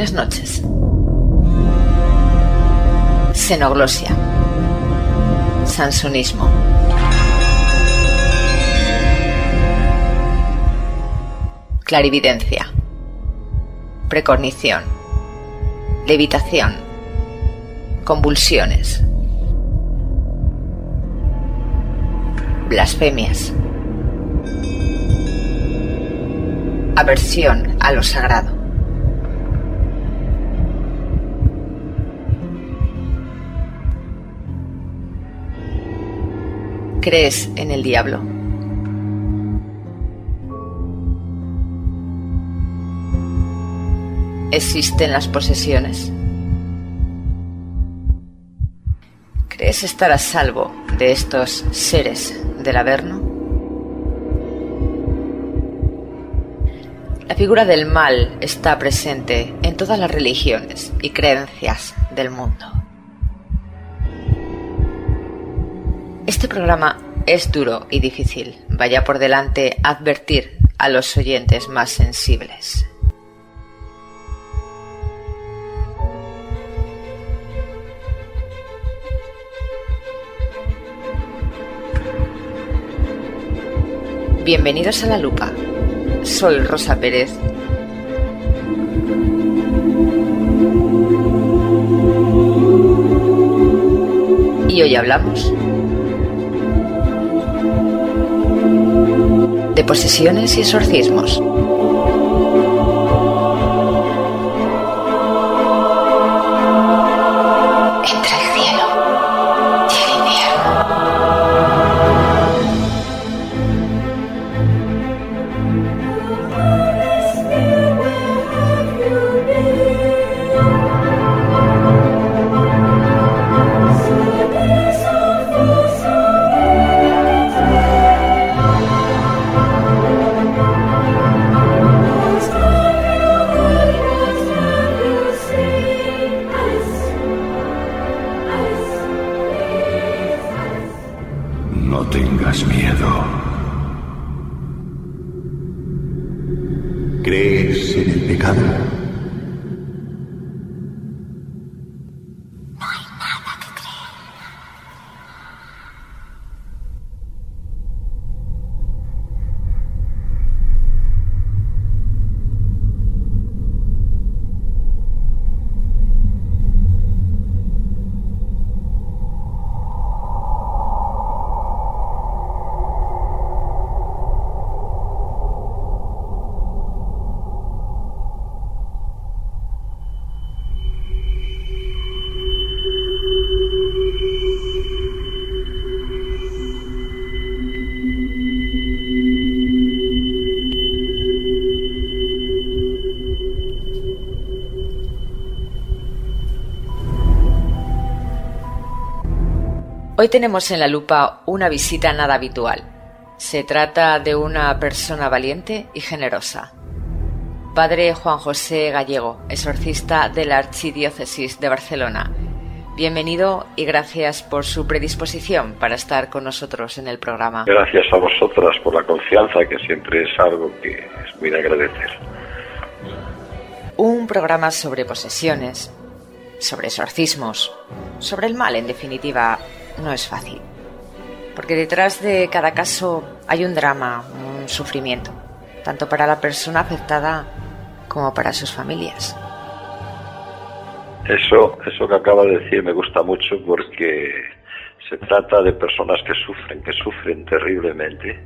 Buenas noches. Xenoglosia. Sansonismo. Clarividencia. Precognición. Levitación. Convulsiones. Blasfemias. Aversión a lo sagrado. ¿Crees en el diablo? ¿Existen las posesiones? ¿Crees estar a salvo de estos seres del Averno? La figura del mal está presente en todas las religiones y creencias del mundo. Este programa es duro y difícil. Vaya por delante advertir a los oyentes más sensibles. Bienvenidos a la lupa. Soy Rosa Pérez. Y hoy hablamos de posesiones y exorcismos. Hoy tenemos en la lupa una visita nada habitual. Se trata de una persona valiente y generosa. Padre Juan José Gallego, exorcista de la Archidiócesis de Barcelona. Bienvenido y gracias por su predisposición para estar con nosotros en el programa. Gracias a vosotras por la confianza, que siempre es algo que es muy de agradecer. Un programa sobre posesiones, sobre exorcismos, sobre el mal, en definitiva, no es fácil. Porque detrás de cada caso hay un drama, un sufrimiento, tanto para la persona afectada como para sus familias. Eso, eso que acaba de decir me gusta mucho porque se trata de personas que sufren, que sufren terriblemente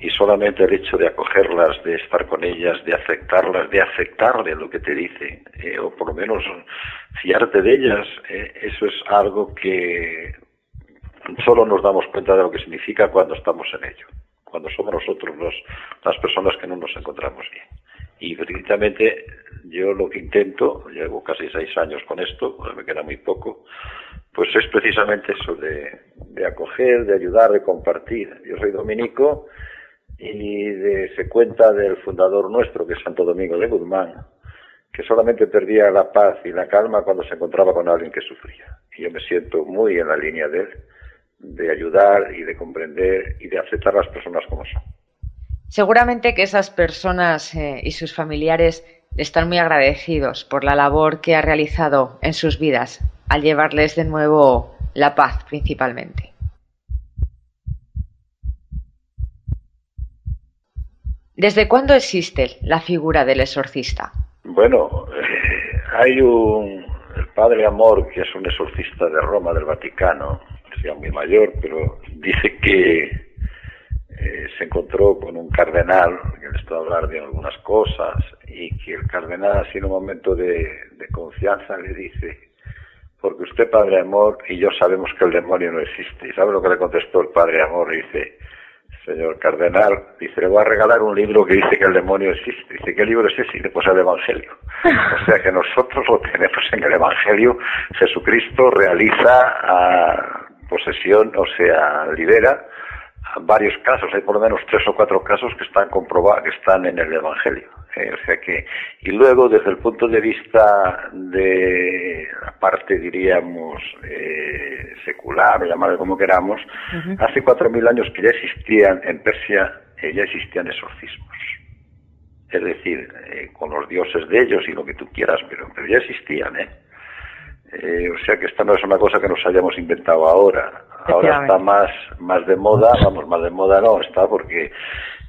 y solamente el hecho de acogerlas, de estar con ellas, de aceptarlas, de aceptarle lo que te dicen, eh, o por lo menos fiarte de ellas, eh, eso es algo que solo nos damos cuenta de lo que significa cuando estamos en ello, cuando somos nosotros los, las personas que no nos encontramos bien. Y precisamente yo lo que intento, llevo casi seis años con esto, pues me queda muy poco, pues es precisamente eso de, acoger, de ayudar, de compartir. Yo soy dominico y se cuenta del fundador nuestro, que es Santo Domingo de Guzmán, que solamente perdía la paz y la calma cuando se encontraba con alguien que sufría. Y yo me siento muy en la línea de él de ayudar y de comprender y de aceptar a las personas como son. Seguramente que esas personas eh, y sus familiares están muy agradecidos por la labor que ha realizado en sus vidas al llevarles de nuevo la paz principalmente. ¿Desde cuándo existe la figura del exorcista? Bueno, hay un el padre Amor, que es un exorcista de Roma, del Vaticano, sea muy mayor, pero dice que eh, se encontró con un cardenal que le estaba hablar de algunas cosas y que el cardenal, así en un momento de, confianza, le dice, porque usted, Padre Amor, y yo sabemos que el demonio no existe. ¿Y sabe lo que le contestó el Padre Amor? Dice, señor cardenal, dice, le voy a regalar un libro que dice que el demonio existe. Dice, ¿qué libro es ese? Y después el Evangelio. O sea que nosotros lo tenemos en el Evangelio. Jesucristo realiza a posesión, o sea, libera varios casos, hay por lo menos tres o cuatro casos que están comprobados, que están en el Evangelio. Eh, o sea que, y luego desde el punto de vista de la parte, diríamos, eh, secular, o llamarlo como queramos, hace cuatro mil años que ya existían en Persia, eh, ya existían exorcismos. Es decir, con los dioses de ellos y lo que tú quieras, pero, pero ya existían, ¿eh? Eh, o sea que esta no es una cosa que nos hayamos inventado ahora. Ahora está más, más de moda, vamos, más de moda no, está porque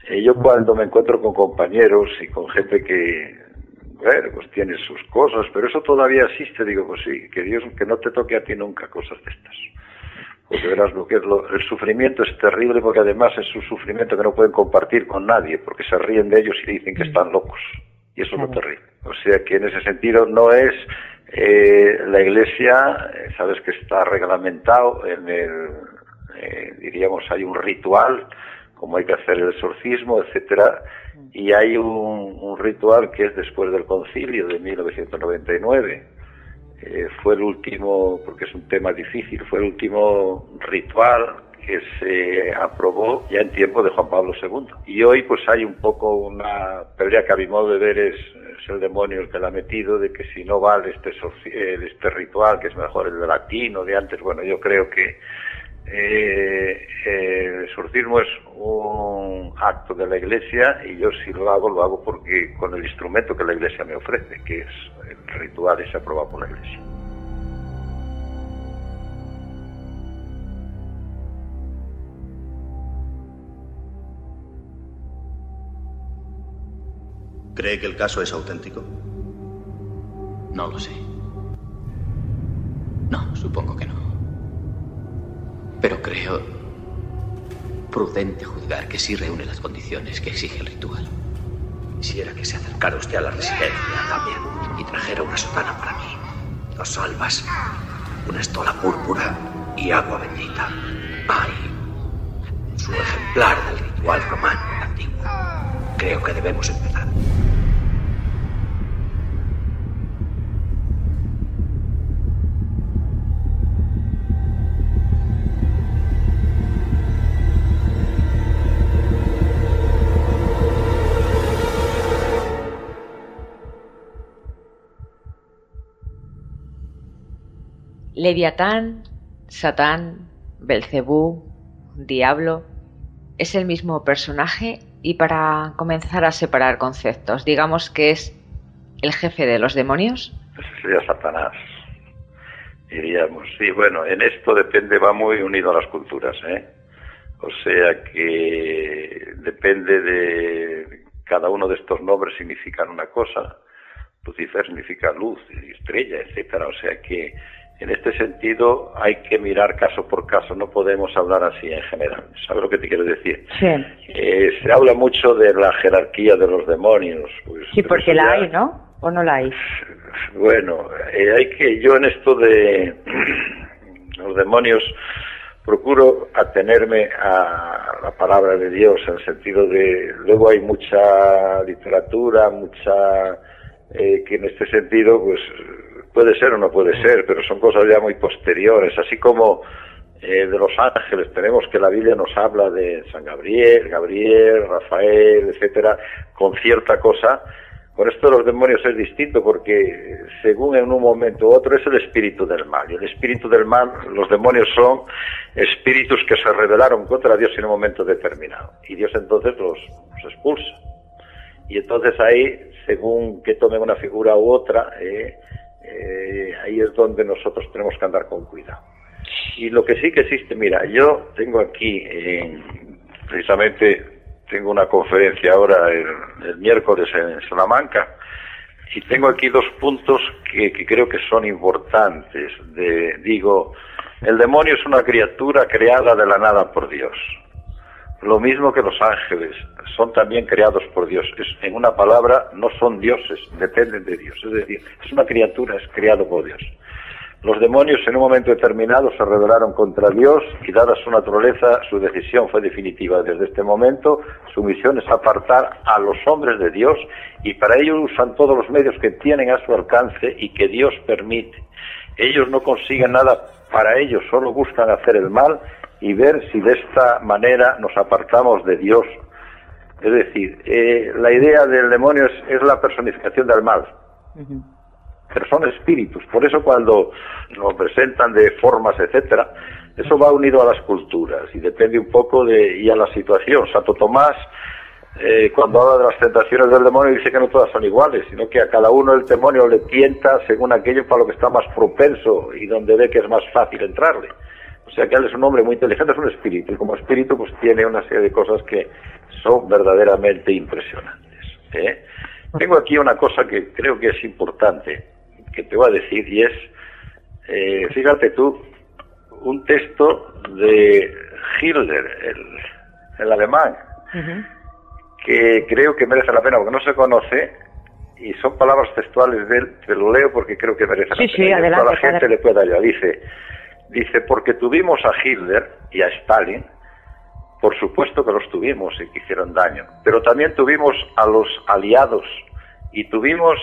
eh, yo cuando me encuentro con compañeros y con gente que, bueno, pues tiene sus cosas, pero eso todavía existe, digo, pues sí, que Dios, que no te toque a ti nunca cosas de estas. Porque verás lo que es lo, el sufrimiento es terrible porque además es un sufrimiento que no pueden compartir con nadie porque se ríen de ellos y dicen que están locos. Y eso es lo terrible. O sea que en ese sentido no es eh, la Iglesia, sabes que está reglamentado en el, eh, diríamos, hay un ritual, como hay que hacer el exorcismo, etcétera, y hay un, un ritual que es después del concilio de 1999. Eh, fue el último, porque es un tema difícil, fue el último ritual que se aprobó ya en tiempo de Juan Pablo II. Y hoy pues hay un poco una pelea que a mi modo de ver es es el demonio el que la ha metido, de que si no vale este, este ritual, que es mejor el de latino, de antes, bueno, yo creo que eh, el exorcismo es un acto de la iglesia y yo si lo hago, lo hago porque con el instrumento que la iglesia me ofrece, que es el ritual ese aprobado por la iglesia. ¿Cree que el caso es auténtico? No lo sé. No, supongo que no. Pero creo prudente juzgar que sí reúne las condiciones que exige el ritual. Quisiera que se acercara usted a la residencia también y trajera una sotana para mí, dos salvas, una estola púrpura y agua bendita. Ay, su ejemplar del ritual romano antiguo. Creo que debemos empezar. Leviatán, Satán, Belcebú, Diablo, es el mismo personaje y para comenzar a separar conceptos, digamos que es el jefe de los demonios. Ese sería Satanás, diríamos. Sí, bueno, en esto depende, va muy unido a las culturas, ¿eh? O sea que depende de cada uno de estos nombres significan una cosa. Lucifer significa luz, estrella, etcétera. O sea que en este sentido hay que mirar caso por caso, no podemos hablar así en general. ¿Sabes lo que te quiero decir? Sí. Eh, se habla mucho de la jerarquía de los demonios. Pues, sí, porque la hay, ¿no? ¿O no la hay? Bueno, eh, hay que, yo en esto de los demonios procuro atenerme a la palabra de Dios en el sentido de, luego hay mucha literatura, mucha, eh, que en este sentido, pues Puede ser o no puede ser, pero son cosas ya muy posteriores, así como eh, de los ángeles tenemos que la Biblia nos habla de San Gabriel, Gabriel, Rafael, etcétera, con cierta cosa. Con esto de los demonios es distinto porque según en un momento u otro es el espíritu del mal. Y el espíritu del mal, los demonios son espíritus que se rebelaron contra Dios en un momento determinado. Y Dios entonces los, los expulsa. Y entonces ahí, según que tomen una figura u otra, eh, eh, ahí es donde nosotros tenemos que andar con cuidado. Y lo que sí que existe, mira, yo tengo aquí, precisamente tengo una conferencia ahora el, miércoles en Salamanca, y tengo aquí dos puntos que, que, creo que son importantes. De, digo, el demonio es una criatura creada de la nada por Dios. Lo mismo que los ángeles, son también creados por Dios. En una palabra, no son dioses, dependen de Dios. Es decir, es una criatura, es creado por Dios. Los demonios en un momento determinado se rebelaron contra Dios y dada su naturaleza, su decisión fue definitiva. Desde este momento, su misión es apartar a los hombres de Dios y para ello usan todos los medios que tienen a su alcance y que Dios permite. Ellos no consiguen nada para ellos, solo buscan hacer el mal y ver si de esta manera nos apartamos de Dios. Es decir, eh, la idea del demonio es, la personificación del mal. Pero son espíritus. Por eso cuando nos presentan de formas, etcétera, eso va unido a las culturas y depende un poco de y a la situación. Santo Tomás, eh, cuando habla de las tentaciones del demonio, dice que no todas son iguales, sino que a cada uno el demonio le tienta según aquello para lo que está más propenso y donde ve que es más fácil entrarle. O sea que él es un hombre muy inteligente, es un espíritu, y como espíritu pues tiene una serie de cosas que son verdaderamente impresionantes. ¿eh? Tengo aquí una cosa que creo que es importante, que te voy a decir, y es, eh, fíjate tú, un texto de Hilder, el, alemán, que creo que merece la pena porque no se conoce, y son palabras textuales de él, te lo leo porque creo que merece la pena. Sí, adelante, la gente le pueda ayudar. Dice, Dice, porque tuvimos a Hitler y a Stalin, por supuesto que los tuvimos y que hicieron daño, pero también tuvimos a los aliados y tuvimos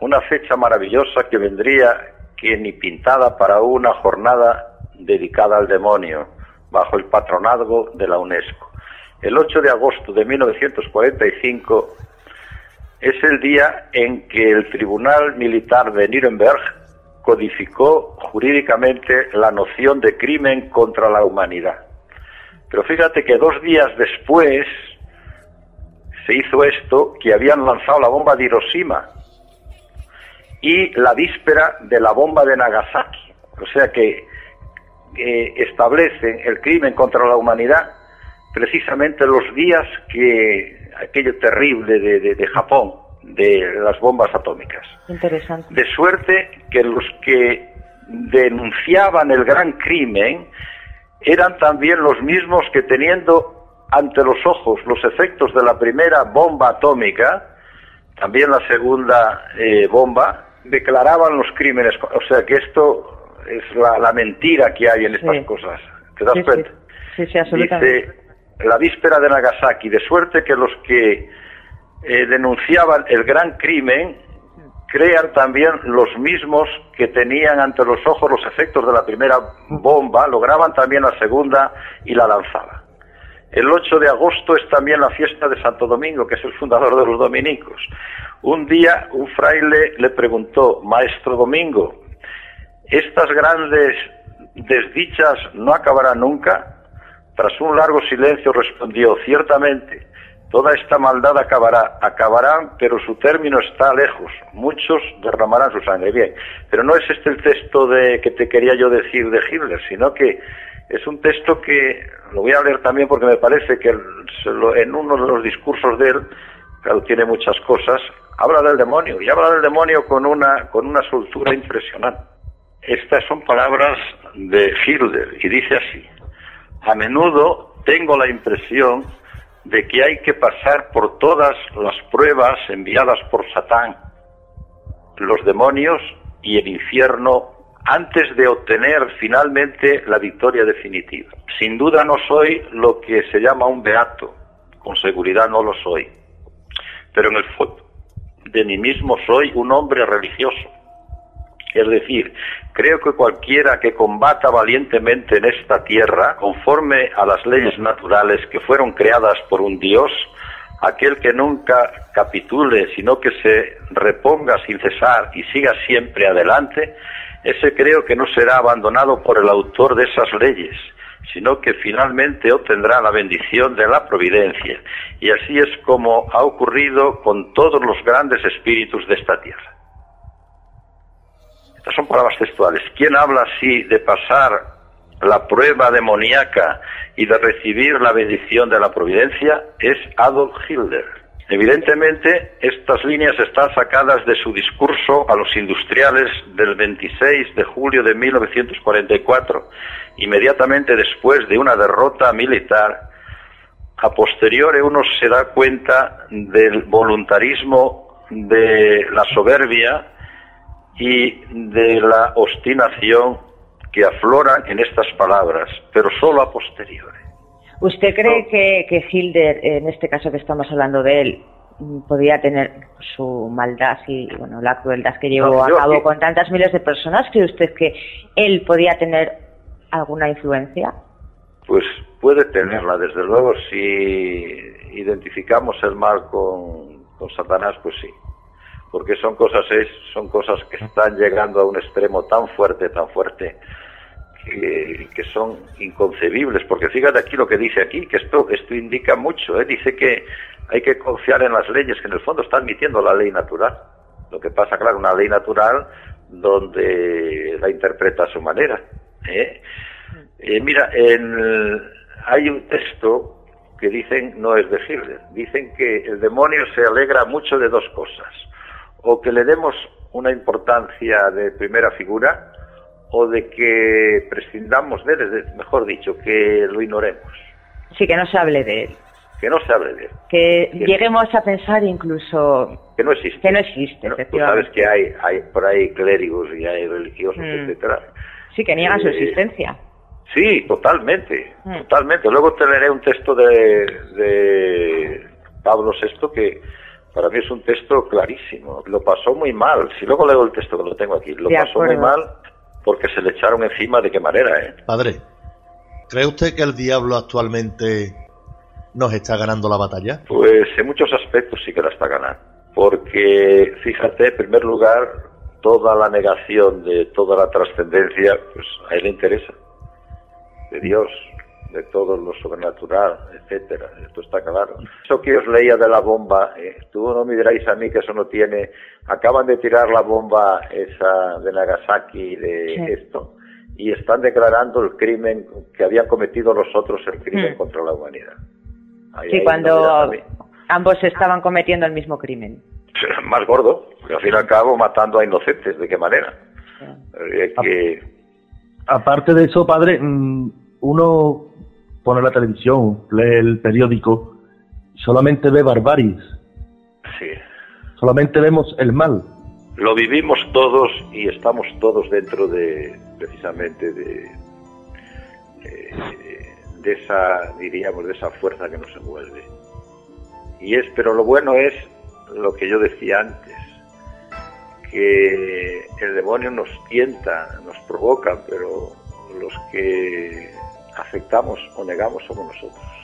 una fecha maravillosa que vendría que ni pintada para una jornada dedicada al demonio, bajo el patronazgo de la UNESCO. El 8 de agosto de 1945 es el día en que el Tribunal Militar de Nuremberg codificó jurídicamente la noción de crimen contra la humanidad. Pero fíjate que dos días después se hizo esto, que habían lanzado la bomba de Hiroshima y la víspera de la bomba de Nagasaki. O sea que establecen el crimen contra la humanidad precisamente los días que aquello terrible de, de Japón de las bombas atómicas. Interesante. De suerte que los que denunciaban el gran crimen eran también los mismos que teniendo ante los ojos los efectos de la primera bomba atómica, también la segunda eh, bomba, declaraban los crímenes. O sea que esto es la, mentira que hay en estas cosas. ¿Te das cuenta? Sí, sí, absolutamente. Dice, la víspera de Nagasaki, de suerte que los que eh, denunciaban el gran crimen crean también los mismos que tenían ante los ojos los efectos de la primera bomba, lograban también la segunda y la lanzaban. El 8 de agosto es también la fiesta de Santo Domingo, que es el fundador de los dominicos. Un día un fraile le preguntó, Maestro Domingo, ¿estas grandes desdichas no acabarán nunca? Tras un largo silencio respondió, ciertamente, Toda esta maldad acabará, acabarán, pero su término está lejos. Muchos derramarán su sangre. Bien, pero no es este el texto de que te quería yo decir de Hitler, sino que es un texto que lo voy a leer también porque me parece que en uno de los discursos de él, claro, tiene muchas cosas, habla del demonio y habla del demonio con una con una soltura impresionante. Estas son palabras de Hitler y dice así: A menudo tengo la impresión de que hay que pasar por todas las pruebas enviadas por Satán, los demonios y el infierno antes de obtener finalmente la victoria definitiva. Sin duda no soy lo que se llama un beato, con seguridad no lo soy, pero en el fondo de mí mismo soy un hombre religioso es decir, creo que cualquiera que combata valientemente en esta tierra, conforme a las leyes naturales que fueron creadas por un Dios, aquel que nunca capitule, sino que se reponga sin cesar y siga siempre adelante, ese creo que no será abandonado por el autor de esas leyes, sino que finalmente obtendrá la bendición de la providencia. Y así es como ha ocurrido con todos los grandes espíritus de esta tierra. Estas son palabras textuales. ¿Quién habla así de pasar la prueba demoníaca y de recibir la bendición de la providencia? Es Adolf Hitler. Evidentemente, estas líneas están sacadas de su discurso a los industriales del 26 de julio de 1944, inmediatamente después de una derrota militar. A posteriori uno se da cuenta del voluntarismo, de la soberbia, y de la obstinación que afloran en estas palabras, pero solo a posteriori. ¿Usted cree que, que Hilder, en este caso que estamos hablando de él, podía tener su maldad y bueno, la crueldad que llevó a cabo con tantas miles de personas? ¿Cree usted que él podía tener alguna influencia? Pues puede tenerla, desde luego, si identificamos el mal con, con Satanás, pues sí porque son cosas es, son cosas que están llegando a un extremo tan fuerte, tan fuerte, que, que, son inconcebibles, porque fíjate aquí lo que dice aquí, que esto, esto indica mucho, ¿eh? dice que hay que confiar en las leyes, que en el fondo está admitiendo la ley natural. Lo que pasa, claro, una ley natural donde la interpreta a su manera. ¿eh? Eh, mira, en, hay un texto que dicen, no es de Hitler, dicen que el demonio se alegra mucho de dos cosas o que le demos una importancia de primera figura o de que prescindamos de él, mejor dicho, que lo ignoremos. Sí, que no se hable de él. Que no se hable de él. Que, lleguemos a pensar incluso... Que no existe. Que no existe, Tú sabes que hay, hay por ahí clérigos y hay religiosos, mm. etcétera. Sí, que niegan su eh, existencia. Sí, totalmente, mm. totalmente. Luego te leeré un texto de, de Pablo VI que para mí es un texto clarísimo. Lo pasó muy mal. Si luego leo el texto que lo tengo aquí, lo pasó muy mal porque se le echaron encima de qué manera, ¿eh? Padre, ¿cree usted que el diablo actualmente nos está ganando la batalla? Pues en muchos aspectos sí que la está ganando. Porque, fíjate, en primer lugar, toda la negación de toda la trascendencia, pues a él le interesa, de Dios, de todo lo sobrenatural, etcétera. Esto está claro. Eso que os leía de la bomba, eh, tú no me diráis a mí que eso no tiene. Acaban de tirar la bomba esa de Nagasaki de esto y están declarando el crimen que habían cometido los otros, el crimen mm. contra la humanidad. sí, cuando ambos estaban cometiendo el mismo crimen. Más gordo, porque al fin y al cabo matando a inocentes, ¿de qué manera? Eh, aparte de eso, padre, mm, uno pone la televisión, lee el periódico, solamente ve barbaries. Sí. Solamente vemos el mal. Lo vivimos todos y estamos todos dentro de, precisamente, de, de, esa, diríamos, de esa fuerza que nos envuelve. Y es, pero lo bueno es lo que yo decía antes, que el demonio nos tienta, nos provoca, pero los que aceptamos o negamos somos nosotros.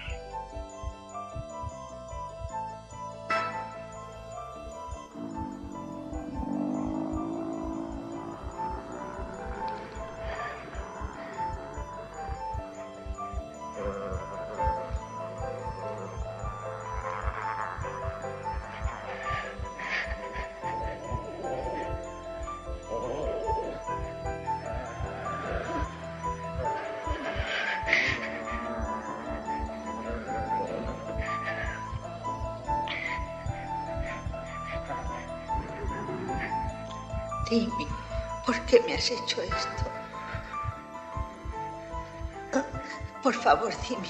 Dime, ¿por qué me has hecho esto? Por favor, dime,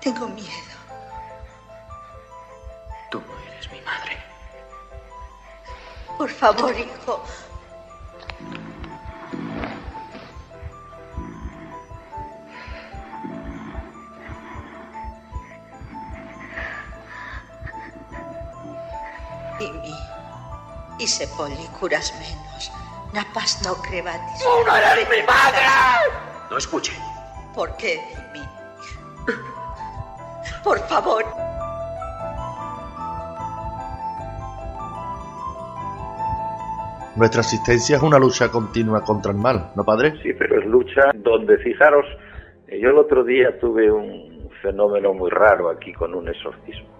tengo miedo. Tú no eres mi madre. Por favor, hijo. Dime, y se curas menos. Napas no crebatis. ¡Tú no eres mi madre! No escuche. ¿Por qué, Dimi? Por favor. Nuestra existencia es una lucha continua contra el mal, ¿no, padre? Sí, pero es lucha donde, fijaros, eh, yo el otro día tuve un fenómeno muy raro aquí con un exorcismo,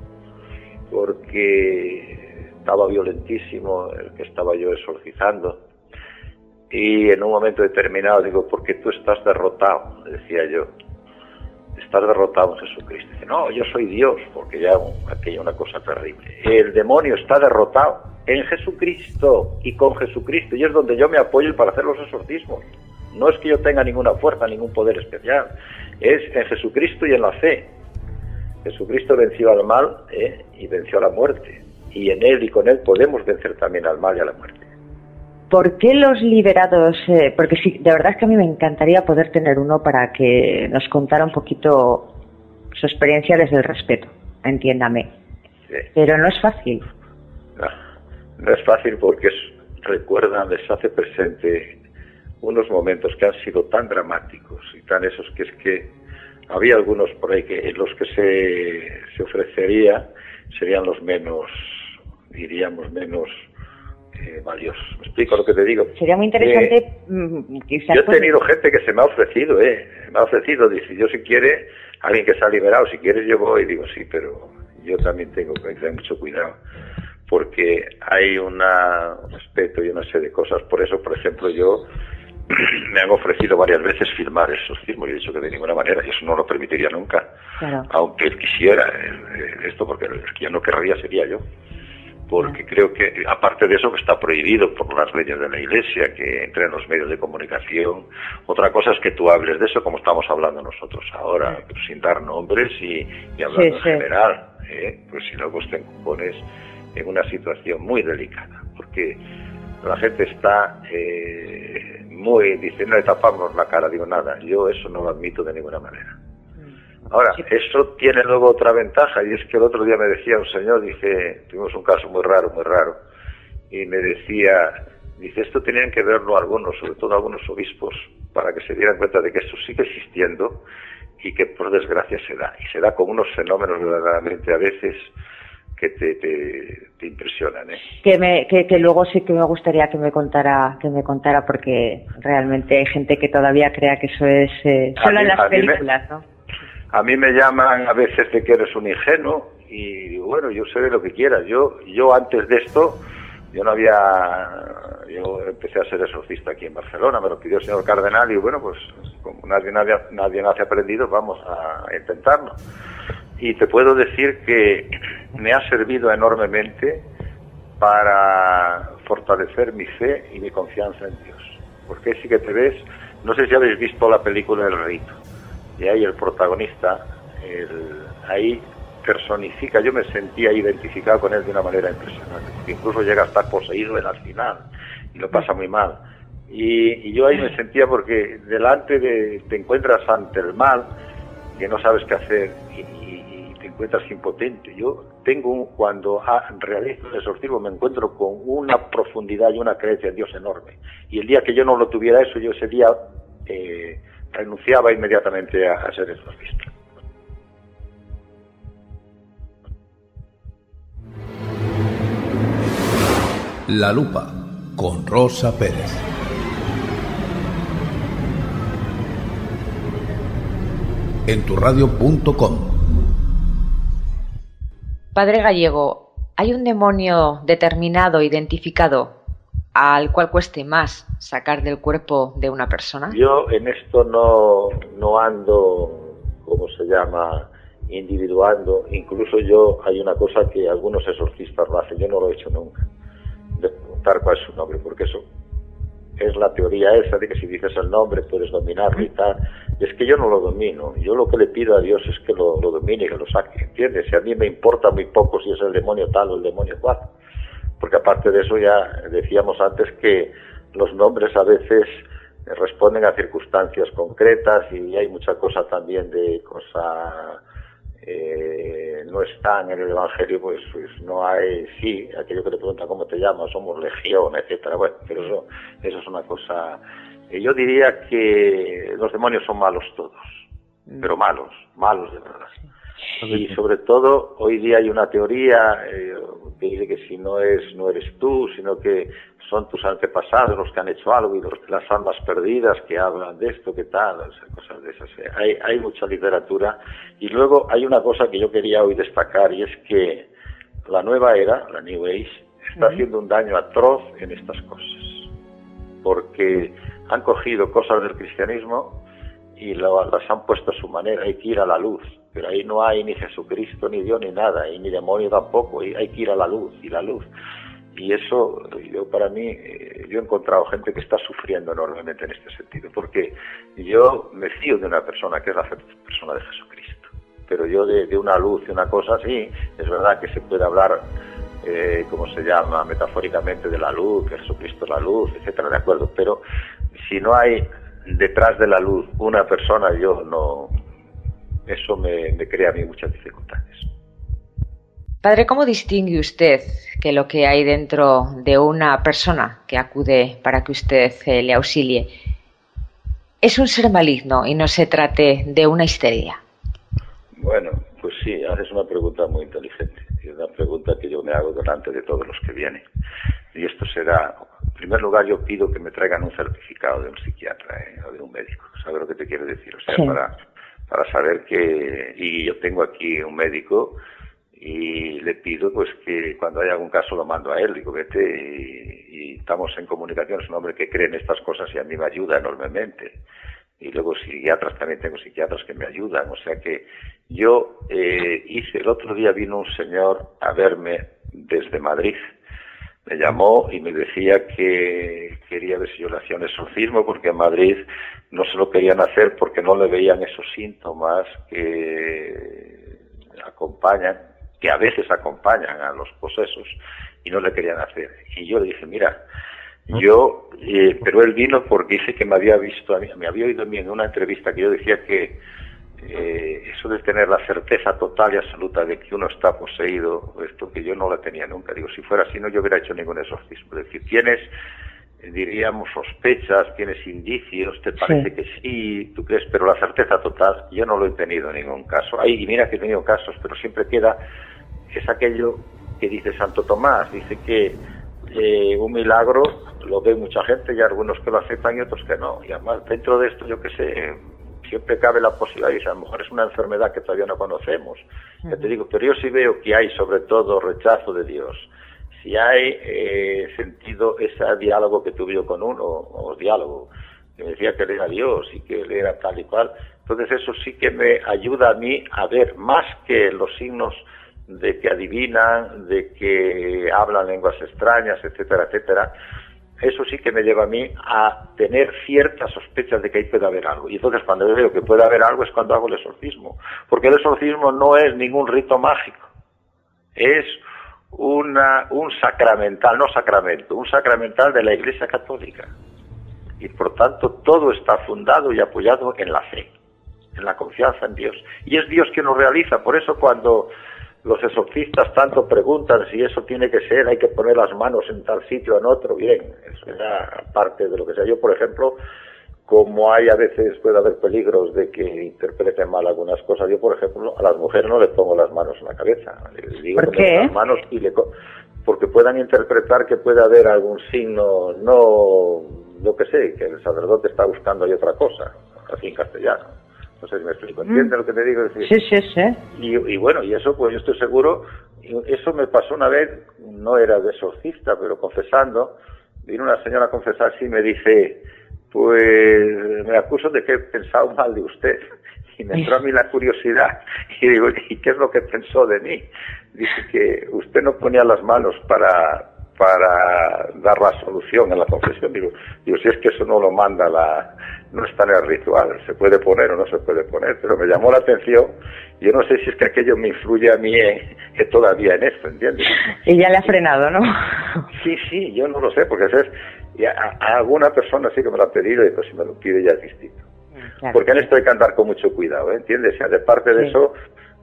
porque estaba violentísimo el que estaba yo exorcizando y en un momento determinado digo, porque tú estás derrotado, decía yo, estás derrotado en Jesucristo. Dice, no, yo soy Dios, porque ya aquella una cosa terrible. El demonio está derrotado en Jesucristo y con Jesucristo, y es donde yo me apoyo para hacer los exorcismos. No es que yo tenga ninguna fuerza, ningún poder especial, es en Jesucristo y en la fe. Jesucristo venció al mal ¿eh? y venció a la muerte, y en Él y con Él podemos vencer también al mal y a la muerte. ¿Por qué los liberados? Eh, porque sí, de verdad es que a mí me encantaría poder tener uno para que nos contara un poquito su experiencia desde el respeto, entiéndame. Pero no es fácil. No, es fácil porque recuerdan, les hace presente unos momentos que han sido tan dramáticos y tan esos que es que había algunos por ahí que los que se, se ofrecería serían los menos, diríamos, menos eh, valiosos. ¿Me explico lo que te digo? Sería muy interesante, eh, mm, Yo he tenido gente que se me ha ofrecido, ¿eh? Me ha ofrecido, dice, yo si quiere, alguien que se ha liberado, si quieres yo voy, digo, sí, pero yo también tengo que tener mucho cuidado, porque hay una, un respeto y una serie de cosas. Por eso, por ejemplo, yo me han ofrecido varias veces filmar esos filmes y he dicho que de ninguna manera, y eso no lo permitiría nunca, aunque él quisiera eh, esto, porque el que yo no querría sería yo porque creo que, aparte de eso, que está prohibido por las leyes de la Iglesia, que entre en los medios de comunicación. Otra cosa es que tú hables de eso como estamos hablando nosotros ahora, sin dar nombres y, hablando en general. ¿eh? Pues si no, pues te pones en una situación muy delicada, porque la gente está eh, muy diciendo de taparnos la cara, digo nada, yo eso no lo admito de ninguna manera. Ahora, eso tiene luego otra ventaja y es que el otro día me decía un señor, dice, tuvimos un caso muy raro, muy raro, y me decía, dice, esto tenían que verlo algunos, sobre todo algunos obispos, para que se dieran cuenta de que esto sigue existiendo y que por desgracia se da. Y se da con unos fenómenos verdaderamente a veces que te, te, impresionan. ¿eh? Que, me, que, luego sí que me gustaría que me contara, que me contara porque realmente hay gente que todavía crea que eso es eh, solo en las películas, ¿no? A mí me llaman a veces de que eres un ingenuo y bueno, yo sé lo que quieras. Yo, yo antes de esto, yo no había, yo empecé a ser exorcista aquí en Barcelona, me lo pidió el señor Cardenal y bueno, pues como nadie, nadie, nadie nace aprendido, vamos a intentarlo y te puedo decir que me ha servido enormemente para fortalecer mi fe y mi confianza en Dios. Porque sí que te ves, no sé si habéis visto la película El Rito, y ahí el protagonista, ahí personifica, yo me sentía identificado con él de una manera impresionante, incluso llega a estar poseído en al final, y lo pasa muy mal. Y, y yo ahí me sentía porque delante de, te encuentras ante el mal, que no sabes qué hacer, y, encuentras impotente. Yo tengo, un, cuando realizo el exorcismo, me encuentro con una profundidad y una creencia en Dios enorme. Y el día que yo no lo tuviera eso, yo ese día eh, renunciaba inmediatamente a, ser exorcista. La lupa con Rosa Pérez. En turradio.com Padre Gallego, ¿hay un demonio determinado, identificado, al cual cueste más sacar del cuerpo de una persona? Yo en esto no, no ando, ¿cómo se llama?, individuando. Incluso yo, hay una cosa que algunos exorcistas lo hacen, yo no lo he hecho nunca, de preguntar cuál es su nombre, porque eso es la teoría esa de que si dices el nombre puedes dominarlo y tal. Es que yo no lo domino. Yo lo que le pido a Dios es que lo, domine y que lo saque, ¿entiendes? A mí me importa muy poco si es el demonio tal o el demonio cual. Porque aparte de eso ya decíamos antes que los nombres a veces responden a circunstancias concretas y hay mucha cosa también de cosa eh, no están en el Evangelio, pues, pues, no hay, sí, aquello que te preguntan cómo te llamas, somos legión, etcétera. Bueno, pero eso, eso es una cosa. Eh, yo diría que los demonios son malos todos, mm. pero malos, malos de verdad. Y sobre todo, hoy día hay una teoría eh, que dice que si no es, no eres tú, sino que son tus antepasados los que han hecho algo y los, las almas perdidas que hablan de esto, que tal, cosas de esas. Eh, hay, hay mucha literatura. Y luego hay una cosa que yo quería hoy destacar y es que la nueva era, la New Age, está haciendo un daño atroz en estas cosas. Porque han cogido cosas del cristianismo y las han puesto a su manera. Hay que ir a la luz. Pero ahí no hay ni Jesucristo, ni Dios, ni nada, y ni demonio tampoco. Hay que ir a la luz, y la luz y eso yo para mí eh, yo he encontrado gente que está sufriendo enormemente en este sentido porque yo me fío de una persona que es la persona de Jesucristo pero yo de, una luz de una cosa así es verdad que se puede hablar eh, como se llama metafóricamente de la luz que Jesucristo es la luz etcétera de acuerdo pero si no hay detrás de la luz una persona yo no eso me, me crea a mí muchas dificultades Padre, ¿cómo distingue usted que lo que hay dentro de una persona que acude para que usted eh, le auxilie es un ser maligno y no se trate de una histeria? Bueno, pues sí, haces una pregunta muy inteligente y una pregunta que yo me hago delante de todos los que vienen. Y esto será, en primer lugar, yo pido que me traigan un certificado de un psiquiatra eh, o de un médico. ¿Sabes lo que te quiero decir? O sea, para, para saber que, y yo tengo aquí un médico y le pido pues que cuando haya algún caso lo mando a él, digo vete y, estamos en comunicación, es un hombre que cree en estas cosas y a mí me ayuda enormemente. Y luego psiquiatras, también tengo psiquiatras que me ayudan, o sea que yo eh, hice, el otro día vino un señor a verme desde Madrid, me llamó y me decía que quería ver si yo le hacía un exorcismo porque en Madrid no se lo querían hacer porque no le veían esos síntomas que acompañan que a veces acompañan a los posesos y no le querían hacer. Y yo le dije, mira, yo, eh, pero él vino porque dice que me había visto, me había oído a mí en una entrevista que yo decía que eh, eso de tener la certeza total y absoluta de que uno está poseído, esto que yo no la tenía nunca. Digo, si fuera así no yo hubiera hecho ningún exorcismo. Es decir, tienes, diríamos, sospechas, tienes indicios, te parece que sí, tú crees, pero la certeza total yo no lo he tenido en ningún caso. Ahí, y mira que he tenido casos, pero siempre queda es aquello que dice Santo Tomás, dice que eh, un milagro lo ve mucha gente y algunos que lo aceptan y otros que no. Y además, dentro de esto, yo que sé, siempre cabe la posibilidad, y a lo mejor es una enfermedad que todavía no conocemos. Ya te digo, pero yo sí veo que hay sobre todo rechazo de Dios. Si hay eh, sentido ese diálogo que tuve yo con uno, o diálogo, que me decía que él era Dios y que él era tal y cual, entonces eso sí que me ayuda a mí a ver más que los signos de que adivinan, de que hablan lenguas extrañas, etcétera, etcétera, eso sí que me lleva a mí a tener ciertas sospechas de que ahí puede haber algo. Y entonces cuando yo veo que puede haber algo es cuando hago el exorcismo. Porque el exorcismo no es ningún rito mágico. Es una, un sacramental, no sacramento, un sacramental de la Iglesia Católica. Y por tanto todo está fundado y apoyado en la fe, en la confianza en Dios. Y es Dios quien lo realiza. Por eso cuando los exorcistas tanto preguntan si eso tiene que ser, hay que poner las manos en tal sitio o en otro, bien, eso era parte de lo que sea. Yo, por ejemplo, como hay a veces puede haber peligros de que interpreten mal algunas cosas, yo, por ejemplo, a las mujeres no les pongo las manos en la cabeza, les digo ¿Por qué? las manos y le porque puedan interpretar que puede haber algún signo, no, lo que sé, que el sacerdote está buscando ahí otra cosa, así en castellano. No sé si me explico. ¿Entiendes Mm. lo que te digo? Decir, Sí, sí, sí. y, y bueno, y eso pues yo estoy seguro, eso me pasó una vez, no era de exorcista, pero confesando, vino una señora a confesar y me dice, pues me acuso de que he pensado mal de usted. Y me entró a mí la curiosidad y digo, ¿y qué es lo que pensó de mí? Dice que usted no ponía las manos para, para dar la solución en la confesión. Digo, digo, si es que eso no lo manda la, no está en el ritual, se puede poner o no se puede poner, pero me llamó la atención. Yo no sé si es que aquello me influye a mí eh, que todavía en esto, ¿entiendes? Y ya le ha frenado, ¿no? Sí, sí, yo no lo sé, porque es, y a, a alguna persona sí que me lo ha pedido y pues si me lo pide ya es distinto. Claro. Porque en esto hay que andar con mucho cuidado, ¿eh? ¿entiendes? O sea, de parte de Sí. eso,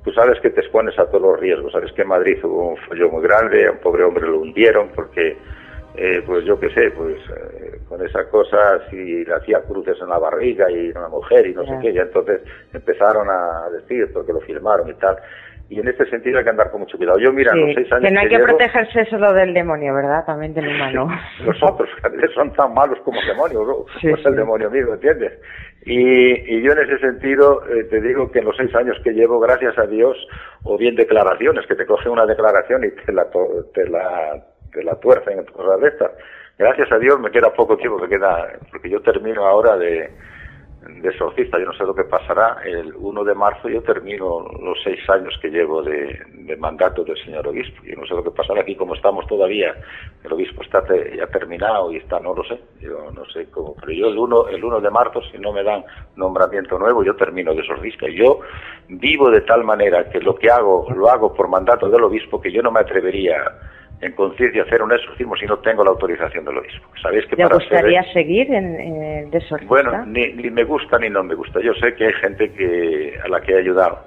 tú sabes que te expones a todos los riesgos. Sabes que en Madrid hubo un follón muy grande, a un pobre hombre lo hundieron porque, eh, pues yo qué sé, pues eh, con esa cosa, si le hacía cruces en la barriga y una mujer y no sé qué, ya entonces empezaron a decir porque lo filmaron y tal. Y en este sentido hay que andar con mucho cuidado. Yo, mira, Sí, los seis años que no hay que protegerse solo del demonio, ¿verdad? También del humano. los otros son tan malos como demonios, ¿no? Sí, pues el demonio mismo, ¿entiendes? Y, y yo en ese sentido eh, te digo que en los seis años que llevo, gracias a Dios, o bien declaraciones, que te cogen una declaración y te la, te la, te la tuercen en cosas de estas. Gracias a Dios me queda poco tiempo, me queda, porque yo termino ahora de, de exorcista, yo no sé lo que pasará, el 1 de marzo yo termino los seis años que llevo de, de mandato del señor obispo, yo no sé lo que pasará aquí como estamos todavía, el obispo está te- ya terminado y está, no lo sé, yo no sé cómo, pero yo el 1, el 1 de marzo si no me dan nombramiento nuevo yo termino de exorcista, y yo vivo de tal manera que lo que hago lo hago por mandato del obispo que yo no me atrevería en conciencia hacer un exorcismo si no tengo la autorización del obispo. Sabéis que ¿Te para gustaría seguir en, el de exorcista? bueno, ni, ni me gusta ni no me gusta. Yo sé que hay gente que a la que he ayudado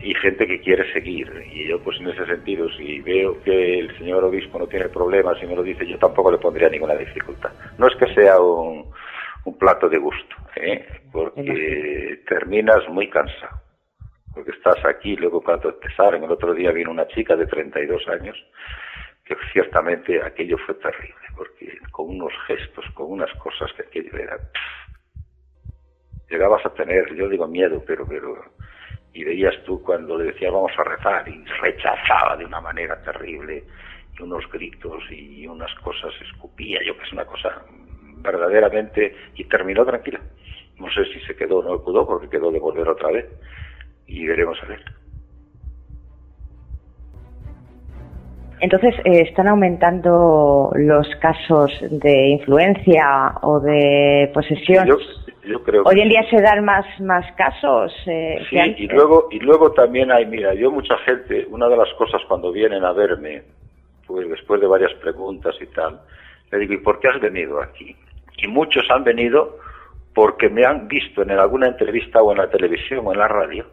y gente que quiere seguir. Y yo, pues en ese sentido, si veo que el señor obispo no tiene problemas y me lo dice, yo tampoco le pondría ninguna dificultad. No es que sea un, un plato de gusto, ¿eh? porque terminas muy cansado. Porque estás aquí, luego cuando te salen, el otro día vino una chica de 32 años que ciertamente aquello fue terrible, porque con unos gestos, con unas cosas que aquello era... Llegabas a tener, yo digo miedo, pero, pero... Y veías tú cuando le decía vamos a rezar y rechazaba de una manera terrible, y unos gritos y unas cosas, escupía, yo que es una cosa verdaderamente... Y terminó tranquila. No sé si se quedó o no quedó, porque quedó de volver otra vez. Y veremos a ver. Entonces, eh, ¿están aumentando los casos de influencia o de posesión? Yo, yo creo que Hoy en sí. día se dan más, más casos eh, Sí, que y luego, y luego también hay, mira, yo mucha gente, una de las cosas cuando vienen a verme, pues después de varias preguntas y tal, le digo, ¿y por qué has venido aquí? Y muchos han venido porque me han visto en alguna entrevista o en la televisión o en la radio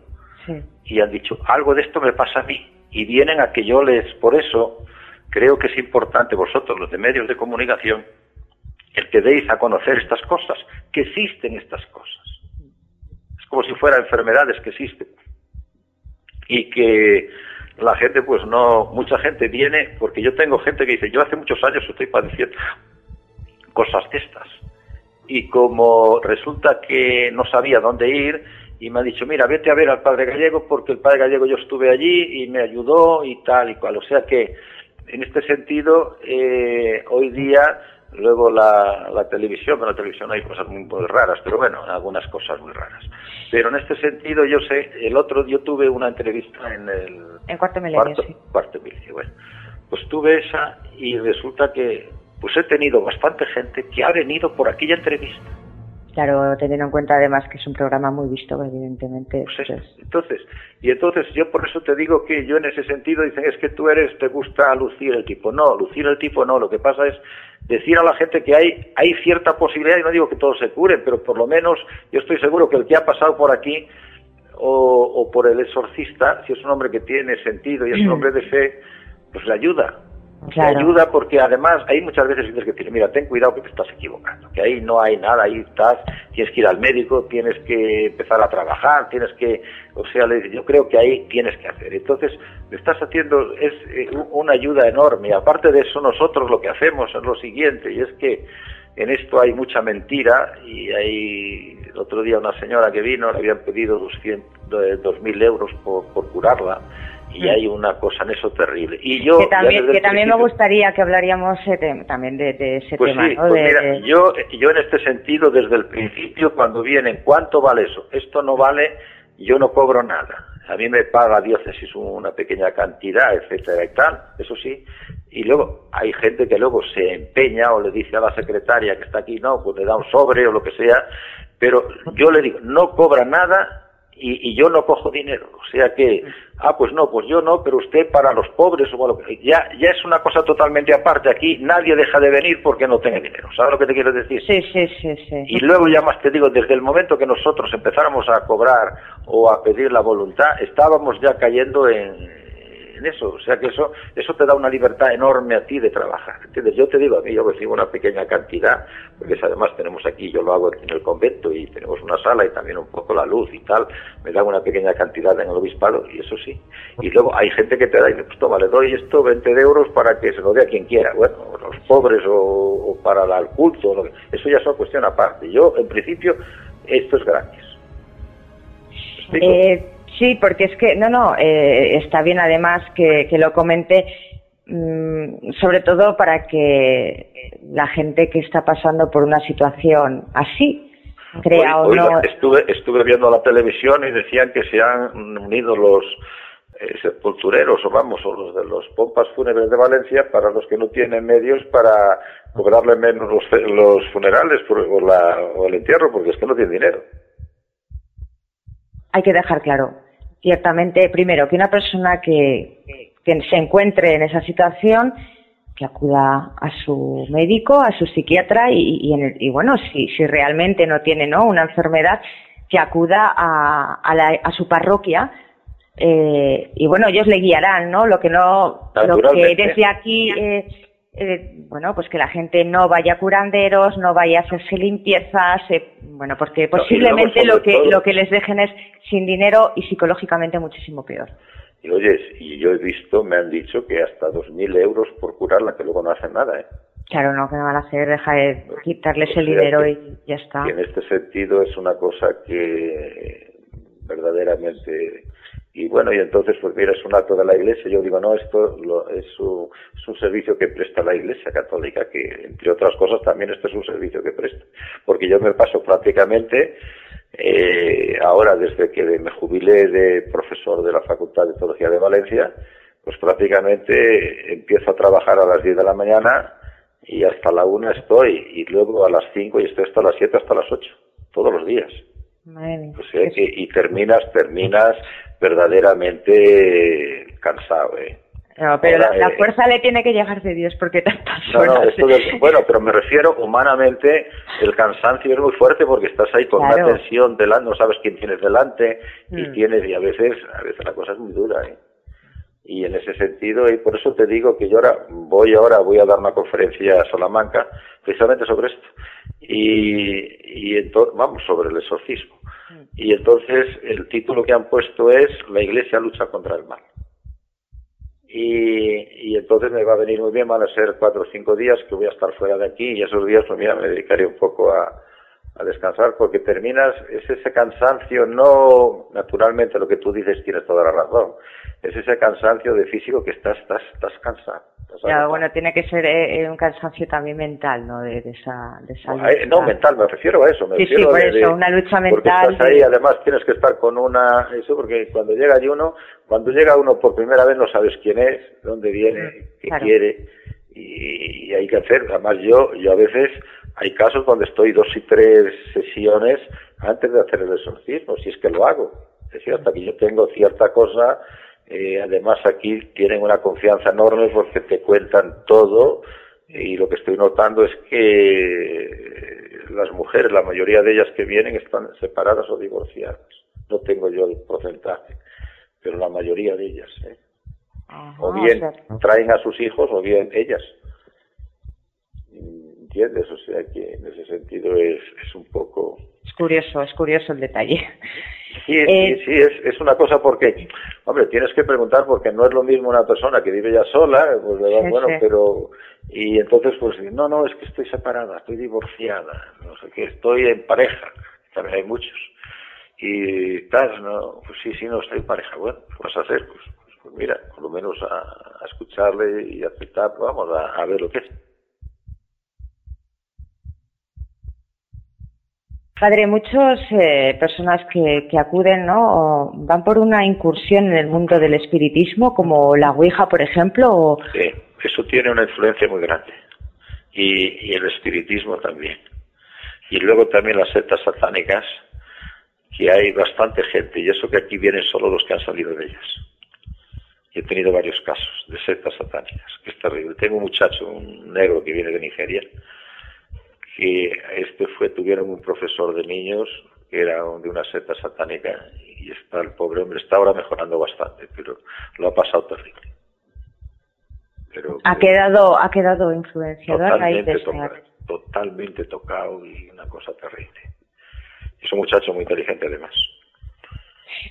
Sí. y han dicho, algo de esto me pasa a mí. Y vienen a que yo les, por eso creo que es importante vosotros, los de medios de comunicación, el que deis a conocer estas cosas, que existen estas cosas. Es como si fueran enfermedades que existen. Y que la gente pues no, mucha gente viene, porque yo tengo gente que dice, yo hace muchos años estoy padeciendo cosas de estas. Y como resulta que no sabía dónde ir, y me ha dicho, mira, vete a ver al padre gallego, porque el padre gallego yo estuve allí y me ayudó y tal y cual. O sea que, en este sentido, eh, hoy día Luego la, la televisión, en la televisión hay cosas muy, raras, pero bueno, algunas cosas muy raras. Pero en este sentido yo sé, el otro, yo tuve una entrevista en el... En Cuarto Milenio, sí. Cuarto Milenio, bueno. Pues tuve esa y resulta que pues he tenido bastante gente que ha venido por aquella entrevista. Claro, teniendo en cuenta además que es un programa muy visto, evidentemente. Pues pues entonces, y entonces yo por eso te digo que yo en ese sentido dicen es que tú eres, te gusta lucir el tipo. No, lucir el tipo no, lo que pasa es decir a la gente que hay, hay cierta posibilidad, y no digo que todos se curen, pero por lo menos yo estoy seguro que el que ha pasado por aquí o, por el exorcista, si es un hombre que tiene sentido y es un hombre de fe, pues le ayuda. Le ayuda porque además hay muchas veces que decir, mira, ten cuidado que te estás equivocando, que ahí no hay nada, ahí estás, tienes que ir al médico, tienes que empezar a trabajar, tienes que, o sea, yo creo que ahí tienes que hacer. Entonces, le estás haciendo, es eh, una ayuda enorme. Aparte de eso, nosotros lo que hacemos es lo siguiente, y es que en esto hay mucha mentira, y hay, el otro día una señora que vino, le habían pedido 2.000 euros por, por curarla, y hay una cosa en eso terrible. Y yo que también, que también me gustaría que hablaríamos también de, ese pues tema. Sí, pues mira, yo, yo en este sentido, desde el principio, cuando vienen, ¿cuánto vale eso? Esto no vale, yo no cobro nada. A mí me paga diócesis una pequeña cantidad, etcétera y tal, eso sí. Y luego hay gente que luego se empeña o le dice a la secretaria que está aquí, no, pues le da un sobre o lo que sea. Pero yo le digo, no cobra nada y, y, yo no cojo dinero. O sea que, ah, pues no, pues yo no, pero usted para los pobres o bueno, ya, ya es una cosa totalmente aparte. Aquí nadie deja de venir porque no tenga dinero. ¿Sabes lo que te quiero decir? Sí, sí, sí, sí. Y luego ya más te digo, desde el momento que nosotros empezáramos a cobrar o a pedir la voluntad, estábamos ya cayendo en, en eso. O sea que eso, eso te da una libertad enorme a ti de trabajar. ¿Entiendes? Yo te digo, a mí yo recibo una pequeña cantidad, porque además tenemos aquí, yo lo hago en el convento y tenemos una sala y también un poco la luz y tal, me dan una pequeña cantidad en el obispado y eso sí. Y luego hay gente que te da y pues toma, le doy esto 20 euros para que se lo dé a quien quiera. Bueno, los pobres o, para el culto, eso ya es una cuestión aparte. Yo, en principio, esto es gratis. Eh, Sí, porque es que, no, no, eh, está bien además que, lo comente, mm, sobre todo para que la gente que está pasando por una situación así crea o no. Estuve, estuve viendo la televisión y decían que se han unido los eh, sepultureros, o vamos, o los de los pompas fúnebres de Valencia, para los que no tienen medios para cobrarle menos los, los funerales o, la, o el entierro, porque es que no tienen dinero hay que dejar claro, ciertamente, primero, que una persona que, se encuentre en esa situación, que acuda a su médico, a su psiquiatra y, bueno, si, si realmente no tiene ¿no? una enfermedad, que acuda a, a, su parroquia eh, y bueno, ellos le guiarán, ¿no? Lo que no, lo que desde aquí eh, eh, bueno, pues que la gente no vaya a curanderos, no vaya a hacerse limpiezas, eh, bueno, porque posiblemente lo que lo que les dejen es sin dinero y psicológicamente muchísimo peor. Y oyes, y yo he visto, me han dicho que hasta 2.000 euros por curarla, que luego no hacen nada, ¿eh? Claro, no, que me van a hacer, deja de quitarles el dinero y ya está. Y en este sentido es una cosa que verdaderamente y bueno, y entonces, pues mira, es un acto de la Iglesia. Yo digo, no, esto es, un, es, un servicio que presta la Iglesia Católica, que entre otras cosas también este es un servicio que presta. Porque yo me paso prácticamente, eh, ahora desde que me jubilé de profesor de la Facultad de Teología de Valencia, pues prácticamente empiezo a trabajar a las 10 de la mañana y hasta la 1 estoy, y luego a las 5 y estoy hasta las 7, hasta las 8, todos los días. Sea que, y terminas, terminas verdaderamente cansado, ¿eh? No, pero la, eh, fuerza le tiene que llegar de Dios porque tantas no, no, bueno, pero me refiero humanamente, el cansancio es muy fuerte porque estás ahí con una tensión delante, no sabes quién tienes delante y mm. tienes y a veces, a veces la cosa es muy dura, ¿eh? Y en ese sentido, y por eso te digo que yo ahora voy ahora voy a dar una conferencia a Salamanca precisamente sobre esto y, y entonces, vamos sobre el exorcismo y entonces el título que han puesto es La Iglesia lucha contra el mal. y, y, entonces me va a venir muy bien, van a ser cuatro o cinco días que voy a estar fuera de aquí y esos días pues mira, me dedicaré un poco a, a descansar porque terminas, es ese cansancio, no naturalmente lo que tú dices tienes toda la razón, es ese cansancio de físico que estás, estás, estás cansado. Ya, bueno, tiene que ser eh, eh, un cansancio también mental, ¿no? De, esa, de esa No, mental, me refiero a eso. Me sí, refiero sí, por eso, una lucha mental. Porque estás ahí, además tienes que estar con una, eso porque cuando llega uno, cuando llega uno por primera vez no sabes quién es, dónde viene, qué quiere, y, y, hay que hacer, además yo, yo a veces, hay casos donde estoy dos y tres sesiones antes de hacer el exorcismo, si es que lo hago. Es decir, hasta que yo tengo cierta cosa, eh, además aquí tienen una confianza enorme porque te cuentan todo y lo que estoy notando es que las mujeres, la mayoría de ellas que vienen están separadas o divorciadas. No tengo yo el porcentaje, pero la mayoría de ellas. ¿eh? o bien traen a sus hijos o bien ellas. ¿Entiendes? O sea que en ese sentido es, es un poco... Es curioso, es curioso el detalle. Sí, sí, eh, sí, es, es una cosa porque, hombre, tienes que preguntar porque no es lo mismo una persona que vive ya sola, pues bueno, pero, y entonces pues, no, no, es que estoy separada, estoy divorciada, no sé qué, estoy en pareja, también hay muchos. Y tal, no, pues sí, sí, no estoy en pareja, bueno, ¿qué vas a hacer? Pues, pues, pues mira, por lo menos a, a escucharle y aceptar, vamos a, a ver lo que es. Padre, muchas eh, personas que, acuden, ¿no? Van por una incursión en el mundo del espiritismo, como la Ouija, por ejemplo. O... Sí, eso tiene una influencia muy grande. Y, y, el espiritismo también. Y luego también las sectas satánicas, que hay bastante gente, y eso que aquí vienen solo los que han salido de ellas. He tenido varios casos de sectas satánicas, que es terrible. Tengo un muchacho, un negro que viene de Nigeria, que este fue, tuvieron un profesor de niños que era de una secta satánica y está el pobre hombre, está ahora mejorando bastante, pero lo ha pasado terrible. Pero, ha quedado, ha quedado influenciado a raíz de este tocado, Totalmente tocado y una cosa terrible. Es un muchacho muy inteligente además.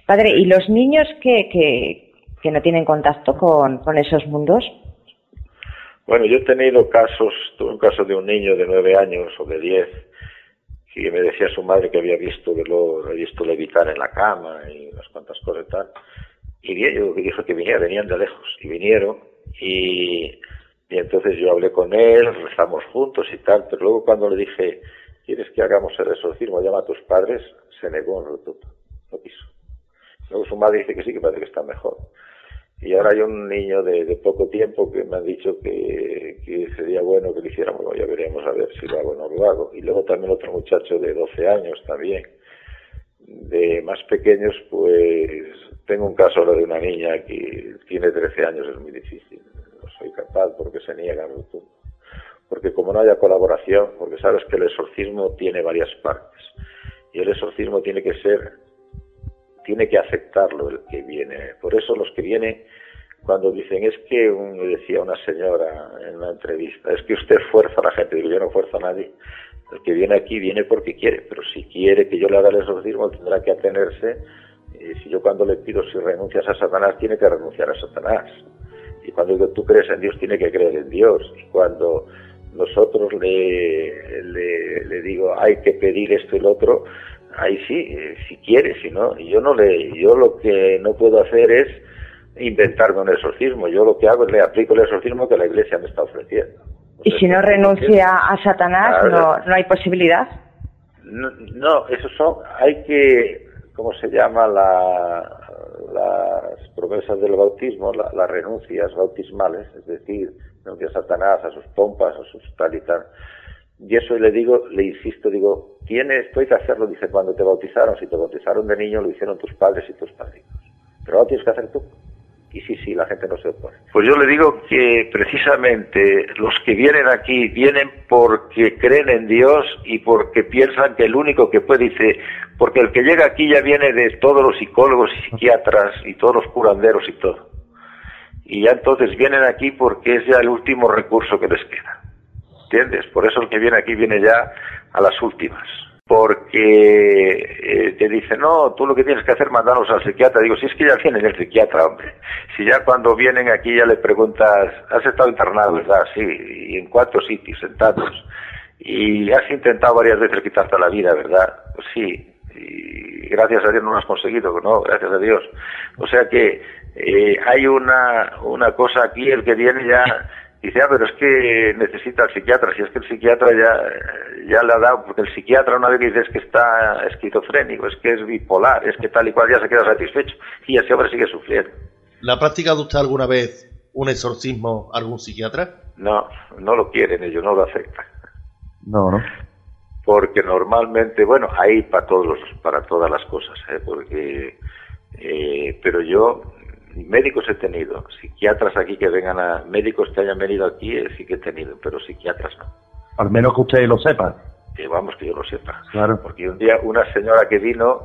Padre, ¿y los niños que, que, que no tienen contacto con, con esos mundos? Bueno, yo he tenido casos, tuve un caso de un niño de nueve años o de diez que me decía su madre que había visto verlo, había visto levitar en la cama y unas cuantas cosas y tal. Y yo dijo que viniera, venían de lejos y vinieron y, y entonces yo hablé con él, rezamos juntos y tal, pero luego cuando le dije, ¿quieres que hagamos el exorcismo? Llama a tus padres, se negó en rotundo, no quiso. Luego su madre dice que sí, que parece que está mejor. Y ahora hay un niño de, de poco tiempo que me ha dicho que, que, sería bueno que lo hiciéramos, ya veremos a ver si lo hago o no lo hago. Y luego también otro muchacho de 12 años también. De más pequeños, pues tengo un caso ahora de una niña que tiene 13 años, es muy difícil. No soy capaz porque se niega rotundo. Porque como no haya colaboración, porque sabes que el exorcismo tiene varias partes. Y el exorcismo tiene que ser tiene que aceptarlo el que viene. Por eso los que vienen, cuando dicen, es que, un, decía una señora en una entrevista, es que usted fuerza a la gente, digo, yo no fuerzo a nadie. El que viene aquí viene porque quiere, pero si quiere que yo le haga el exorcismo, tendrá que atenerse. Y si yo cuando le pido si renuncias a Satanás, tiene que renunciar a Satanás. Y cuando tú crees en Dios, tiene que creer en Dios. Y cuando nosotros le, le, le digo, hay que pedir esto y lo otro, ahí sí, eh, si quiere, si no, yo no le, yo lo que no puedo hacer es inventarme un exorcismo, yo lo que hago es le aplico el exorcismo que la iglesia me está ofreciendo. ¿Y si no renuncia a Satanás, no, no hay posibilidad? No, no, eso son, hay que, ¿cómo se llama? La, las promesas del bautismo, las renuncias bautismales, es decir, renuncia a Satanás, a sus pompas, a sus tal y tal y eso le digo, le insisto, digo, tienes, que hacerlo, dice, cuando te bautizaron, si te bautizaron de niño, lo hicieron tus padres y tus padrinos. Pero ahora tienes que hacer tú. Y sí, sí, la gente no se opone. Pues yo le digo que precisamente los que vienen aquí vienen porque creen en Dios y porque piensan que el único que puede, dice, porque el que llega aquí ya viene de todos los psicólogos y psiquiatras y todos los curanderos y todo. Y ya entonces vienen aquí porque es ya el último recurso que les queda. ¿Entiendes? Por eso el que viene aquí viene ya a las últimas. porque eh, te dice, no, tú lo que tienes que hacer es mandarlos al psiquiatra. Digo, si es que ya tienen el psiquiatra, hombre. Si ya cuando vienen aquí ya le preguntas, has estado internado, ¿verdad? Sí, y en cuatro sitios, sentados. Y has intentado varias veces quitarte la vida, ¿verdad? Pues sí, y gracias a Dios no lo has conseguido, no, gracias a Dios. O sea que eh, hay una, una cosa aquí, el que viene ya dice, ah, pero es que necesita al psiquiatra, si es que el psiquiatra ya, ya le ha dado, porque el psiquiatra una vez que dices que está esquizofrénico, es que es bipolar, es que tal y cual ya se queda satisfecho y ese hombre sigue sufriendo. ¿La ha practicado usted alguna vez un exorcismo a algún psiquiatra? No, no lo quieren ellos, no lo aceptan. No, no. Porque normalmente, bueno, hay para todos los, para todas las cosas, ¿eh? porque, eh, pero yo médicos he tenido, psiquiatras aquí que vengan a, médicos que hayan venido aquí eh, sí que he tenido, pero psiquiatras no. Al menos que usted lo sepa. Que vamos, que yo lo sepa. Claro. Porque un día una señora que vino,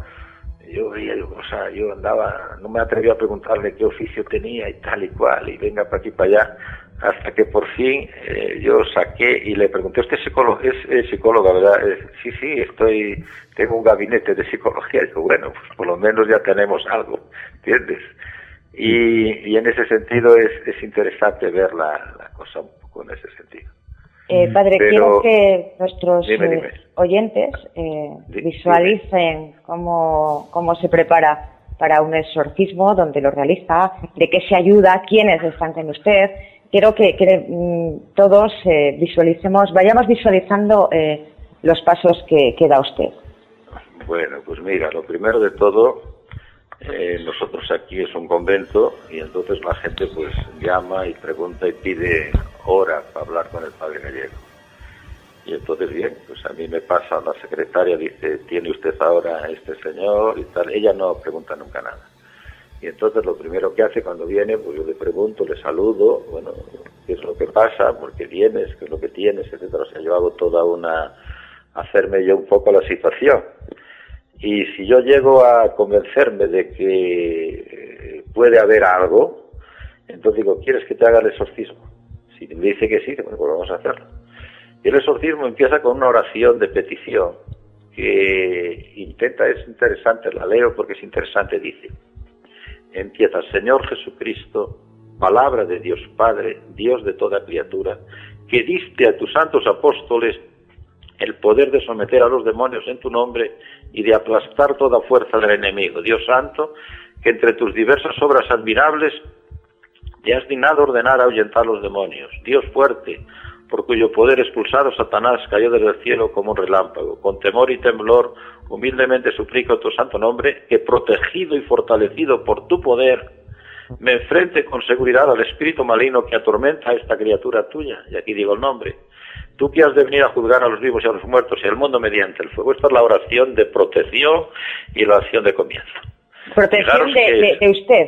yo veía, o sea, yo andaba, no me atreví a preguntarle qué oficio tenía y tal y cual, y venga para aquí para allá, hasta que por fin eh, yo saqué y le pregunté, ¿usted es psicólogo? Es, psicóloga, ¿verdad? Eh, sí, sí, estoy, tengo un gabinete de psicología. Y digo, bueno, pues por lo menos ya tenemos algo, ¿entiendes? Y, en ese sentido es, es interesante ver la, cosa un poco en ese sentido. Eh, padre, quiero que nuestros eh, oyentes eh, visualicen Cómo, cómo se prepara para un exorcismo, donde lo realiza, de qué se ayuda, quiénes están con usted. Quiero que, mm, todos visualicemos, vayamos visualizando los pasos que, que da usted. Bueno, pues mira, lo primero de todo eh, nosotros aquí es un convento y entonces la gente pues llama y pregunta y pide hora para hablar con el padre gallego. Y entonces bien, pues a mí me pasa, la secretaria dice, ¿tiene usted ahora este señor? y tal. Ella no pregunta nunca nada. Y entonces lo primero que hace cuando viene, pues yo le pregunto, le saludo, bueno, ¿qué es lo que pasa? ¿Por qué vienes? ¿Qué es lo que tienes? Etcétera. O sea, yo hago toda una, hacerme yo un poco la situación. Y si yo llego a convencerme de que eh, puede haber algo, entonces digo, ¿quieres que te haga el exorcismo? Si me dice que sí, pues vamos a hacerlo. El exorcismo empieza con una oración de petición que intenta, es interesante, la leo porque es interesante, dice, empieza, Señor Jesucristo, palabra de Dios Padre, Dios de toda criatura, que diste a tus santos apóstoles el poder de someter a los demonios en tu nombre y de aplastar toda fuerza del enemigo. Dios Santo, que entre tus diversas obras admirables te has dignado ordenar ahuyentar los demonios. Dios fuerte, por cuyo poder expulsado Satanás cayó desde el cielo como un relámpago. Con temor y temblor, humildemente suplico tu santo nombre, que protegido y fortalecido por tu poder, me enfrente con seguridad al espíritu maligno que atormenta a esta criatura tuya. Y aquí digo el nombre Tú que has de venir a juzgar a los vivos y a los muertos y al mundo mediante el fuego. Esta es la oración de protección y la oración de comienzo. ¿Protección de, usted?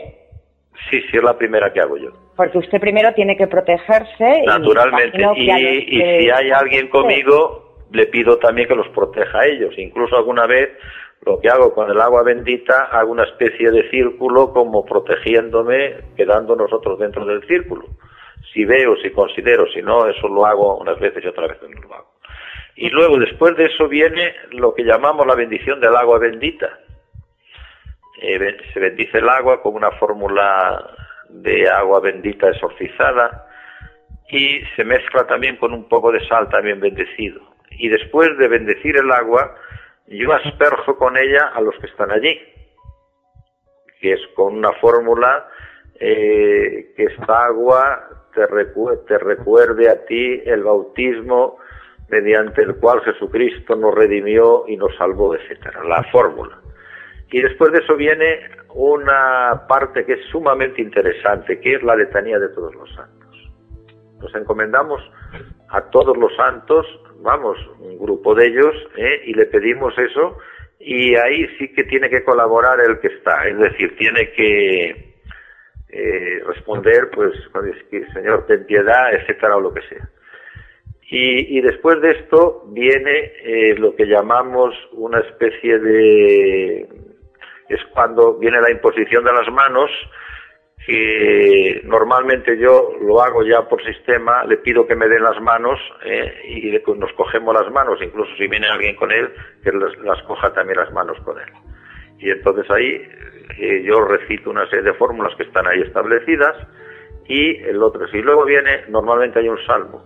Sí, sí, es la primera que hago yo. Porque usted primero tiene que protegerse. Naturalmente. Y, si hay alguien conmigo, le pido también que los proteja a ellos. Incluso alguna vez lo que hago con el agua bendita, hago una especie de círculo como protegiéndome, quedando nosotros dentro del círculo si veo, si considero, si no, eso lo hago unas veces y otras veces no lo hago. Y luego, después de eso, viene lo que llamamos la bendición del agua bendita. Eh, se bendice el agua con una fórmula de agua bendita exorcizada y se mezcla también con un poco de sal también bendecido. Y después de bendecir el agua, yo asperjo con ella a los que están allí, que es con una fórmula eh, que esta agua te, recuerde a ti el bautismo mediante el cual Jesucristo nos redimió y nos salvó, etcétera, la fórmula. Y después de eso viene una parte que es sumamente interesante, que es la letanía de todos los santos. Nos encomendamos a todos los santos, vamos, un grupo de ellos, ¿eh? y le pedimos eso, y ahí sí que tiene que colaborar el que está, es decir, tiene que eh, responder, pues, Señor, ten piedad, etcétera, o lo que sea. Y, después de esto viene eh, lo que llamamos una especie de... es cuando viene la imposición de las manos, que normalmente yo lo hago ya por sistema, le pido que me den las manos eh, y nos cogemos las manos, incluso si viene alguien con él, que las, coja también las manos con él. Y entonces ahí eh, yo recito una serie de fórmulas que están ahí establecidas y el otro. Si luego viene, normalmente hay un salmo,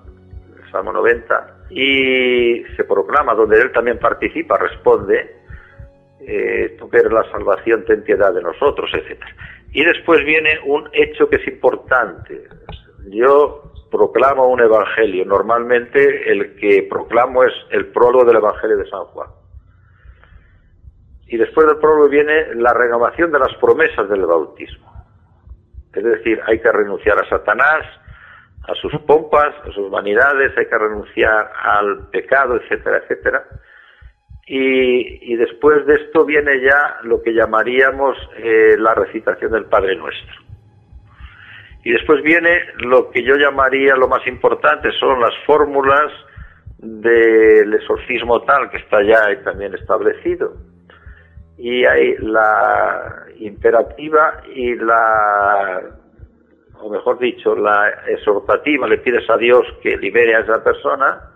el Salmo 90, y se proclama, donde él también participa, responde, eh, tú que eres la salvación, ten piedad de nosotros, etcétera. Y después viene un hecho que es importante. Yo proclamo un evangelio. Normalmente el que proclamo es el prólogo del evangelio de San Juan. Y después del prólogo viene la renovación de las promesas del bautismo. Es decir, hay que renunciar a Satanás, a sus pompas, a sus vanidades, hay que renunciar al pecado, etcétera, etcétera y, después de esto viene ya lo que llamaríamos eh, la recitación del Padre Nuestro. Y después viene lo que yo llamaría lo más importante, son las fórmulas del exorcismo tal que está ya también establecido. Y hay la imperativa y la, o mejor dicho, la exhortativa, le pides a Dios que libere a esa persona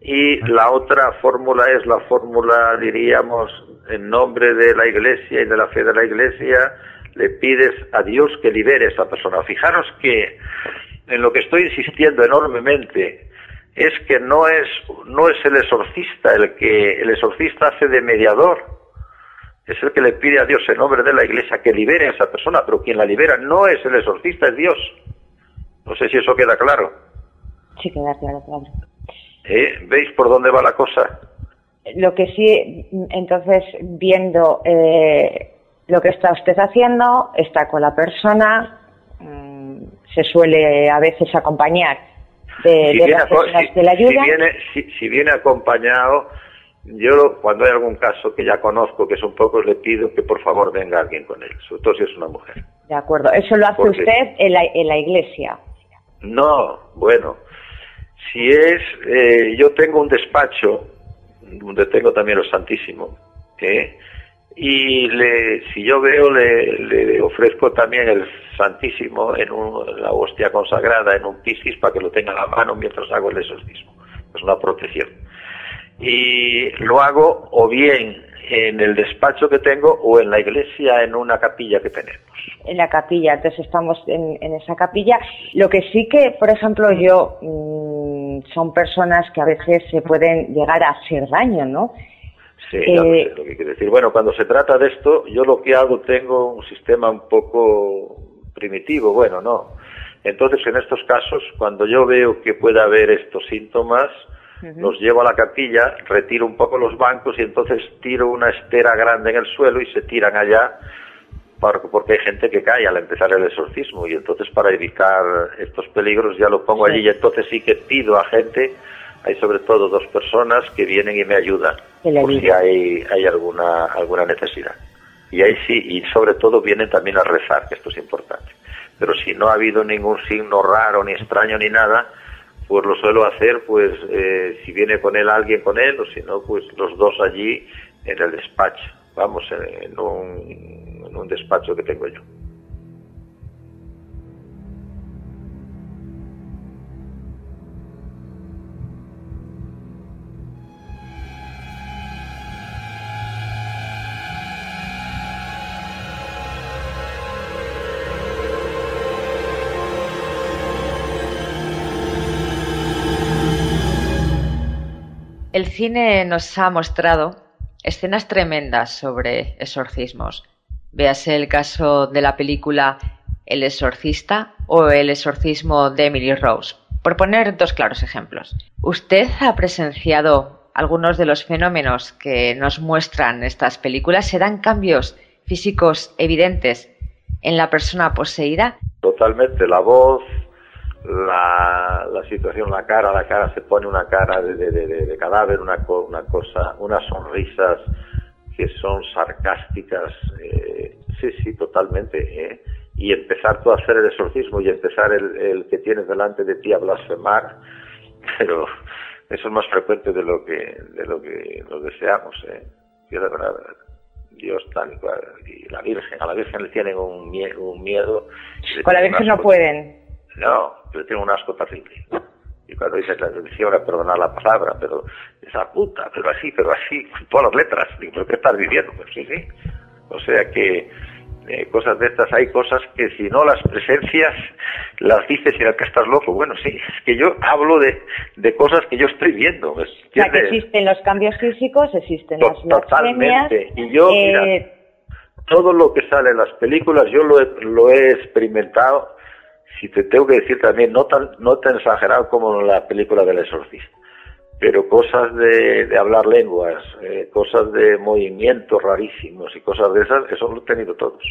y la otra fórmula es la fórmula, diríamos, en nombre de la Iglesia y de la fe de la Iglesia, le pides a Dios que libere a esa persona. Fijaros que en lo que estoy insistiendo enormemente es que no es, no es el exorcista el que el exorcista hace de mediador, es el que le pide a Dios en nombre de la Iglesia que libere a esa persona, pero quien la libera no es el exorcista, es Dios. No sé si eso queda claro. Sí, queda claro, claro. ¿Eh? ¿Veis por dónde va la cosa? Lo que sí, entonces, viendo eh, lo que está usted haciendo, está con la persona, mm, se suele a veces acompañar de, las personas de la ayuda. Si viene, si, viene acompañado, yo cuando hay algún caso que ya conozco, que es un poco, le pido que por favor venga alguien con él, sobre todo si es una mujer. De acuerdo, eso lo hace usted en la, en la iglesia. No, bueno, si es, eh, yo tengo un despacho donde tengo también lo Santísimo, ¿eh? y le, si yo veo, le, ofrezco también el Santísimo en, la hostia consagrada, en un piscis, para que lo tenga en la mano mientras hago el exorcismo. Es una protección. Y lo hago o bien en el despacho que tengo o en la iglesia, en una capilla que tenemos. En la capilla, entonces estamos en, esa capilla. Lo que sí que, por ejemplo, yo mm, son personas que a veces se pueden llegar a hacer daño, ¿no? Sí, eh, lo que quiero decir. Bueno, cuando se trata de esto, yo lo que hago tengo un sistema un poco primitivo, bueno, no. Entonces, en estos casos, cuando yo veo que puede haber estos síntomas, los llevo a la capilla, retiro un poco los bancos y entonces tiro una estera grande en el suelo y se tiran allá porque hay gente que cae al empezar el exorcismo y entonces para evitar estos peligros ya lo pongo allí y entonces sí que pido a gente, hay sobre todo dos personas que vienen y me ayudan por si hay, hay alguna, alguna necesidad. Y ahí sí, y sobre todo vienen también a rezar, que esto es importante. Pero si no ha habido ningún signo raro, ni extraño, ni nada, pues lo suelo hacer, pues eh, si viene con él alguien con él, o si no, pues los dos allí en el despacho, vamos, en un, en un despacho que tengo yo. El cine nos ha mostrado escenas tremendas sobre exorcismos. Véase el caso de la película El exorcista o El exorcismo de Emily Rose, por poner dos claros ejemplos. ¿Usted ha presenciado algunos de los fenómenos que nos muestran estas películas? ¿Se dan cambios físicos evidentes en la persona poseída? Totalmente. La voz, la, la situación, la cara, la cara se pone una cara de, de, de, cadáver, una, una cosa, unas sonrisas que son sarcásticas, eh, sí, sí, totalmente, ¿eh? y empezar tú a hacer el exorcismo y empezar el, el que tienes delante de ti a blasfemar, pero eso es más frecuente de lo que, de lo que lo deseamos, ¿eh? Yo de verdad, Dios tal y la Virgen, a la Virgen le tienen un, miedo. Un miedo Con la Virgen no pueden. No, le tienen un asco terrible. Y cuando dice la decía perdonar la palabra, pero esa puta, pero así, pero así, con todas las letras. Digo, ¿pero qué estás viviendo? Pues sí, sí. O sea que eh, cosas de estas, hay cosas que si no las presencias, las dices y el que estás loco. Bueno, sí, es que yo hablo de, de cosas que yo estoy viendo. O sea, que existen los cambios físicos, existen las Totalmente. Y yo, mira, eh, todo lo que sale en las películas, yo lo he, lo he experimentado, si te tengo que decir también, no tan, no tan exagerado como en la película del exorcista pero cosas de, de hablar lenguas, eh, cosas de movimientos rarísimos y cosas de esas, eso lo he tenido todos.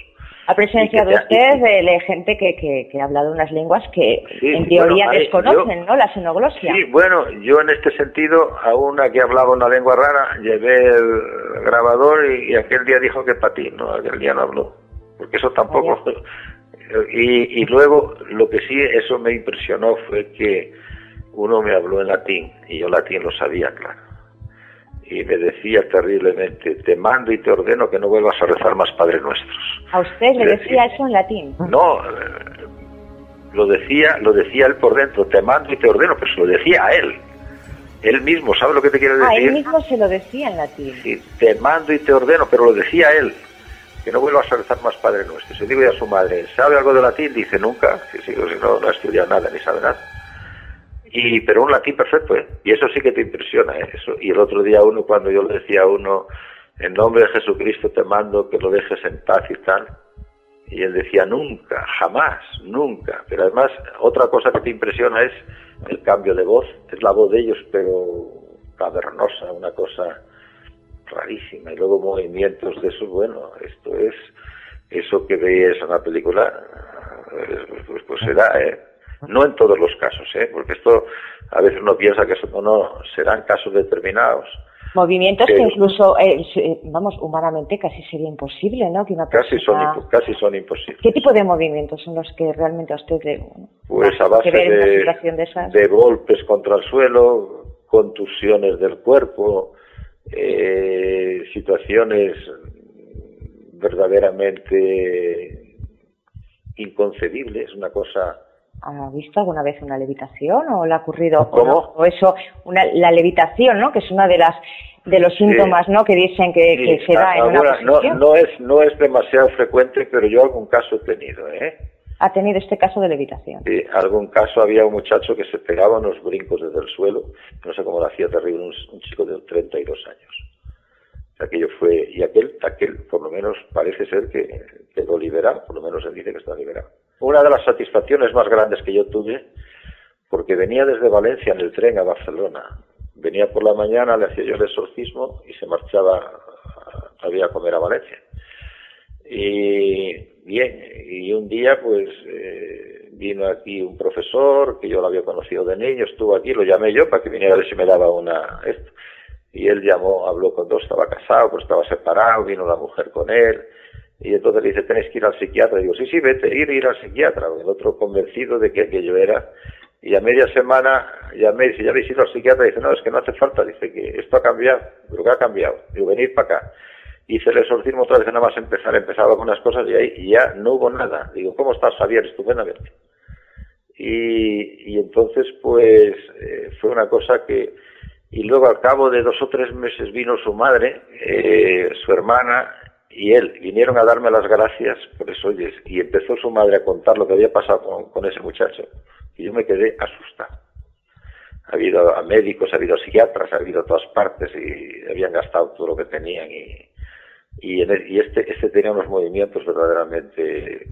Ha presenciado usted de gente que, que, que, ha hablado unas lenguas que en teoría desconocen, ¿no? La xenoglosia. Sí, bueno, yo en este sentido, a una que hablaba una lengua rara, llevé el grabador y, aquel día dijo que para ti, ¿no? Aquel día no habló. Porque eso tampoco... Y, y luego, lo que sí, eso me impresionó fue que uno me habló en latín y yo latín lo sabía, claro. Y me decía terriblemente, te mando y te ordeno que no vuelvas a rezar más Padre Nuestros. ¿A usted le decía, eso en latín? No, eh, lo decía, lo decía él por dentro, te mando y te ordeno, pero se lo decía a él. Él mismo, ¿sabe lo que te quiero decir? Ah, él mismo se lo decía en latín. Sí, te mando y te ordeno, pero lo decía él, que no vuelvas a rezar más Padre Nuestro. Se digo a su madre, ¿sabe algo de latín? Dice, nunca, si, si no, no ha estudiado nada, ni sabe nada. Y, pero un latín perfecto, ¿eh? Y eso sí que te impresiona, ¿eh? Eso. Y el otro día uno, cuando yo le decía a uno, en nombre de Jesucristo te mando que lo dejes en paz y tal, y él decía, nunca, jamás, nunca. Pero además, otra cosa que te impresiona es el cambio de voz, es la voz de ellos, pero cavernosa, una cosa rarísima. Y luego movimientos de eso, bueno, esto es, eso que veías en la película, pues, pues, pues será, ¿eh? No en todos los casos, ¿eh? porque esto a veces uno piensa que eso no serán casos determinados. Movimientos que incluso, eh, vamos, humanamente casi sería imposible, ¿no? Que una casi, son, casi son imposibles. ¿Qué tipo de movimientos son los que realmente a usted le, Pues a base de, de, golpes contra el suelo, contusiones del cuerpo, eh, situaciones verdaderamente inconcebibles, una cosa ¿Ha visto alguna vez una levitación o le ha ocurrido ¿Cómo? O, eso, una, la levitación, ¿no? Que es una de las de los síntomas, ¿no? Que dicen que, se da en una no, no es no es demasiado frecuente, pero yo algún caso he tenido, ¿eh? Ha tenido este caso de levitación. Sí, algún caso había un muchacho que se pegaba unos brincos desde el suelo, no sé cómo lo hacía terrible, un, chico de 32 años. Aquello fue, y aquel, aquel por lo menos parece ser que quedó liberado, por lo menos él dice que está liberado una de las satisfacciones más grandes que yo tuve, porque venía desde Valencia en el tren a Barcelona. Venía por la mañana, le hacía yo el exorcismo y se marchaba todavía a comer a Valencia. Y bien, y un día pues eh, vino aquí un profesor que yo lo había conocido de niño, estuvo aquí, lo llamé yo para que viniera a ver si me daba una... Esto. Y él llamó, habló con dos, estaba casado, pues estaba separado, vino la mujer con él y entonces le dice, tenéis que ir al psiquiatra. Digo, sí, sí, vete, ir, ir al psiquiatra. El otro convencido de que aquello era. Y a media semana llamé y dice, ¿ya habéis ido al psiquiatra? Y dice, no, es que no hace falta. Dice que esto ha cambiado. ¿Pero qué ha cambiado? Digo, venid para acá. Hice el exorcismo otra vez, nada más empezar. Empezaba con unas cosas y ahí ya no hubo nada. Digo, ¿cómo estás, Javier? Estupendamente. Y, y entonces, pues, eh, fue una cosa que... Y luego, al cabo de dos o tres meses, vino su madre, eh, su hermana, y él vinieron a darme las gracias por eso, oyes, y empezó su madre a contar lo que había pasado con, ese muchacho, y yo me quedé asustado. Ha habido a médicos, ha habido psiquiatras, ha habido a todas partes y habían gastado todo lo que tenían y, y, y este, este tenía unos movimientos verdaderamente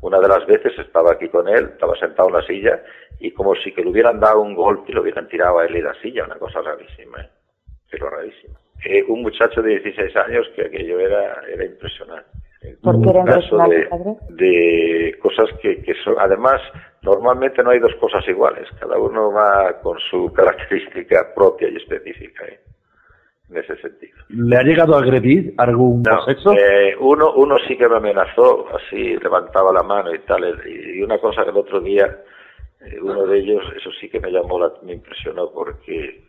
una de las veces estaba aquí con él, estaba sentado en la silla y como si que le hubieran dado un golpe y lo hubieran tirado a él y la silla, una cosa rarísima, ¿eh? pero rarísima un muchacho de 16 años que aquello era, era impresionante. ¿Por qué era impresionante, de, cosas que, que son, además, normalmente no hay dos cosas iguales, cada uno va con su característica propia y específica. ¿eh? En ese sentido. ¿Le ha llegado a agredir algún no, eh, uno, uno sí que me amenazó, así levantaba la mano y tal, y una cosa que el otro día, eh, uno de ellos, eso sí que me llamó, la, me impresionó porque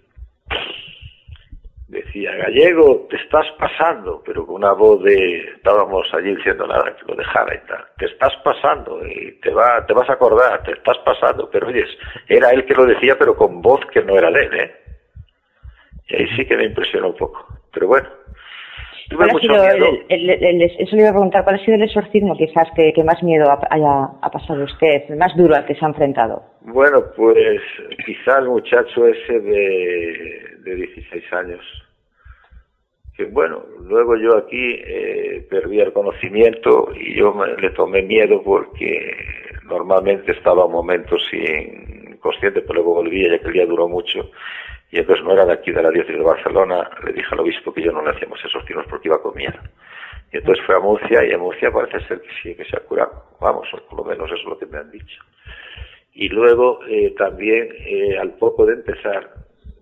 decía, Gallego, te estás pasando, pero con una voz de, estábamos allí diciendo nada, que lo dejara y tal, te estás pasando, y te, va, te vas a acordar, te estás pasando, pero oyes, era él que lo decía, pero con voz que no era de él, ¿eh? Y ahí sí que me impresionó un poco, pero bueno. Tuve mucho miedo. eso le iba a preguntar, ¿cuál ha sido el exorcismo quizás que, más miedo haya ha pasado usted, el más duro al que se ha enfrentado? Bueno, pues quizá el muchacho ese de, de 16 años. Que bueno, luego yo aquí eh, perdí el conocimiento y yo le tomé miedo porque normalmente estaba un momento sin consciente, pero luego volvía ya que el día duró mucho y entonces no era de aquí de la diócesis de Barcelona, le dije al obispo que yo no le hacíamos esos tiros porque iba con miedo. Y entonces fue a Murcia y a Murcia parece ser que sí, que se ha curado. Vamos, por lo menos eso es lo que me han dicho. Y luego eh, también, eh, al poco de empezar,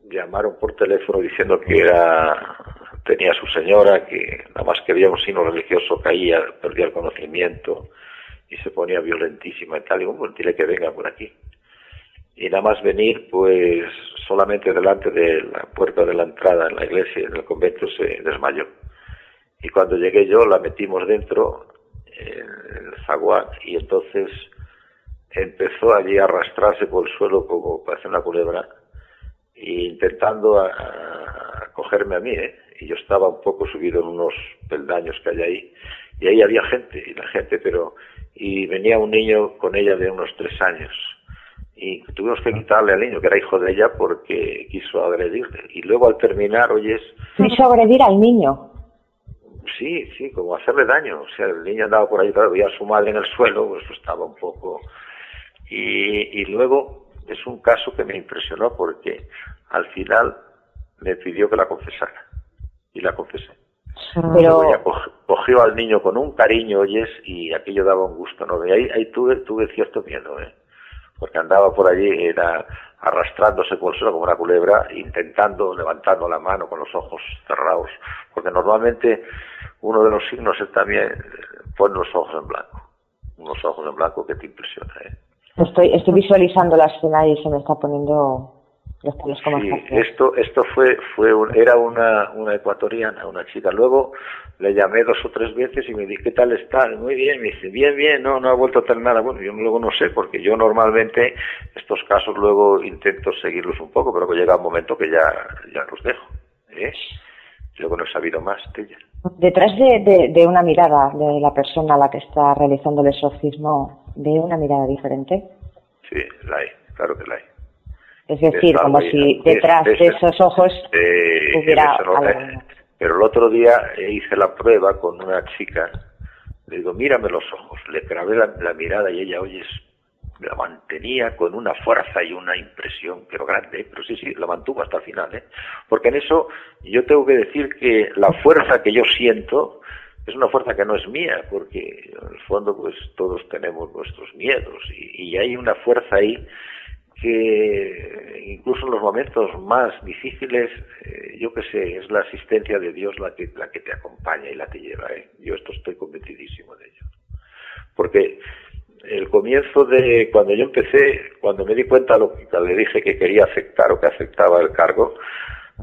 llamaron por teléfono diciendo que era tenía su señora, que nada más que veía un signo religioso caía, perdía el conocimiento y se ponía violentísima y tal. Y digo, bueno, dile que venga por aquí y nada más venir, pues solamente delante de la puerta de la entrada en la iglesia, en el convento, se desmayó. Y cuando llegué yo, la metimos dentro, en el zaguán, y entonces empezó allí a arrastrarse por el suelo como parece una culebra, intentando a, cogerme a mí, ¿eh? y yo estaba un poco subido en unos peldaños que hay ahí, y ahí había gente, y la gente, pero, y venía un niño con ella de unos tres años, y tuvimos que quitarle al niño, que era hijo de ella, porque quiso agredirle. Y luego al terminar, oyes... ¿Quiso agredir al niño? Sí, sí, como hacerle daño. O sea, el niño andaba por ahí, veía a su madre en el suelo, pues estaba un poco... Y, y luego es un caso que me impresionó porque al final me pidió que la confesara. Y la confesé. Pero cogió, al niño con un cariño, oyes, y aquello daba un gusto, ¿no? Y ahí, ahí tuve, tuve cierto miedo, ¿eh? Porque andaba por allí, era arrastrándose por el suelo como una culebra, intentando, levantando la mano con los ojos cerrados, porque normalmente uno de los signos es también poner los ojos en blanco, unos ojos en blanco que te impresiona. ¿eh? Estoy, estoy visualizando la escena y se me está poniendo los sí, esto, esto fue, fue era una, una ecuatoriana, una chica. Luego le llamé dos o tres veces y me dije, ¿qué tal está? Muy bien, me dice, bien, bien, no, no ha vuelto a tener nada. Bueno, yo luego no sé, porque yo normalmente estos casos luego intento seguirlos un poco, pero que llega un momento que ya, ya los dejo. ¿eh? Luego no he sabido más de ella. Detrás de, de, una mirada de la persona a la que está realizando el exorcismo, ¿de una mirada diferente? Sí, la hay, claro que la hay. Es decir, como si detrás de, esos ojos hubiera pero el otro día hice la prueba con una chica, le digo, mírame los ojos, le grabé la, mirada y ella, oye, la mantenía con una fuerza y una impresión, pero grande, pero sí, sí, la mantuvo hasta el final, ¿eh? Porque en eso yo tengo que decir que la fuerza que yo siento es una fuerza que no es mía, porque en el fondo pues todos tenemos nuestros miedos y, y hay una fuerza ahí que incluso en los momentos más difíciles, eh, yo que sé, es la asistencia de Dios la que, la que te acompaña y la te lleva. ¿eh? Yo esto estoy convencidísimo de ello. Porque el comienzo de cuando yo empecé, cuando me di cuenta lo que le dije que quería aceptar o que aceptaba el cargo,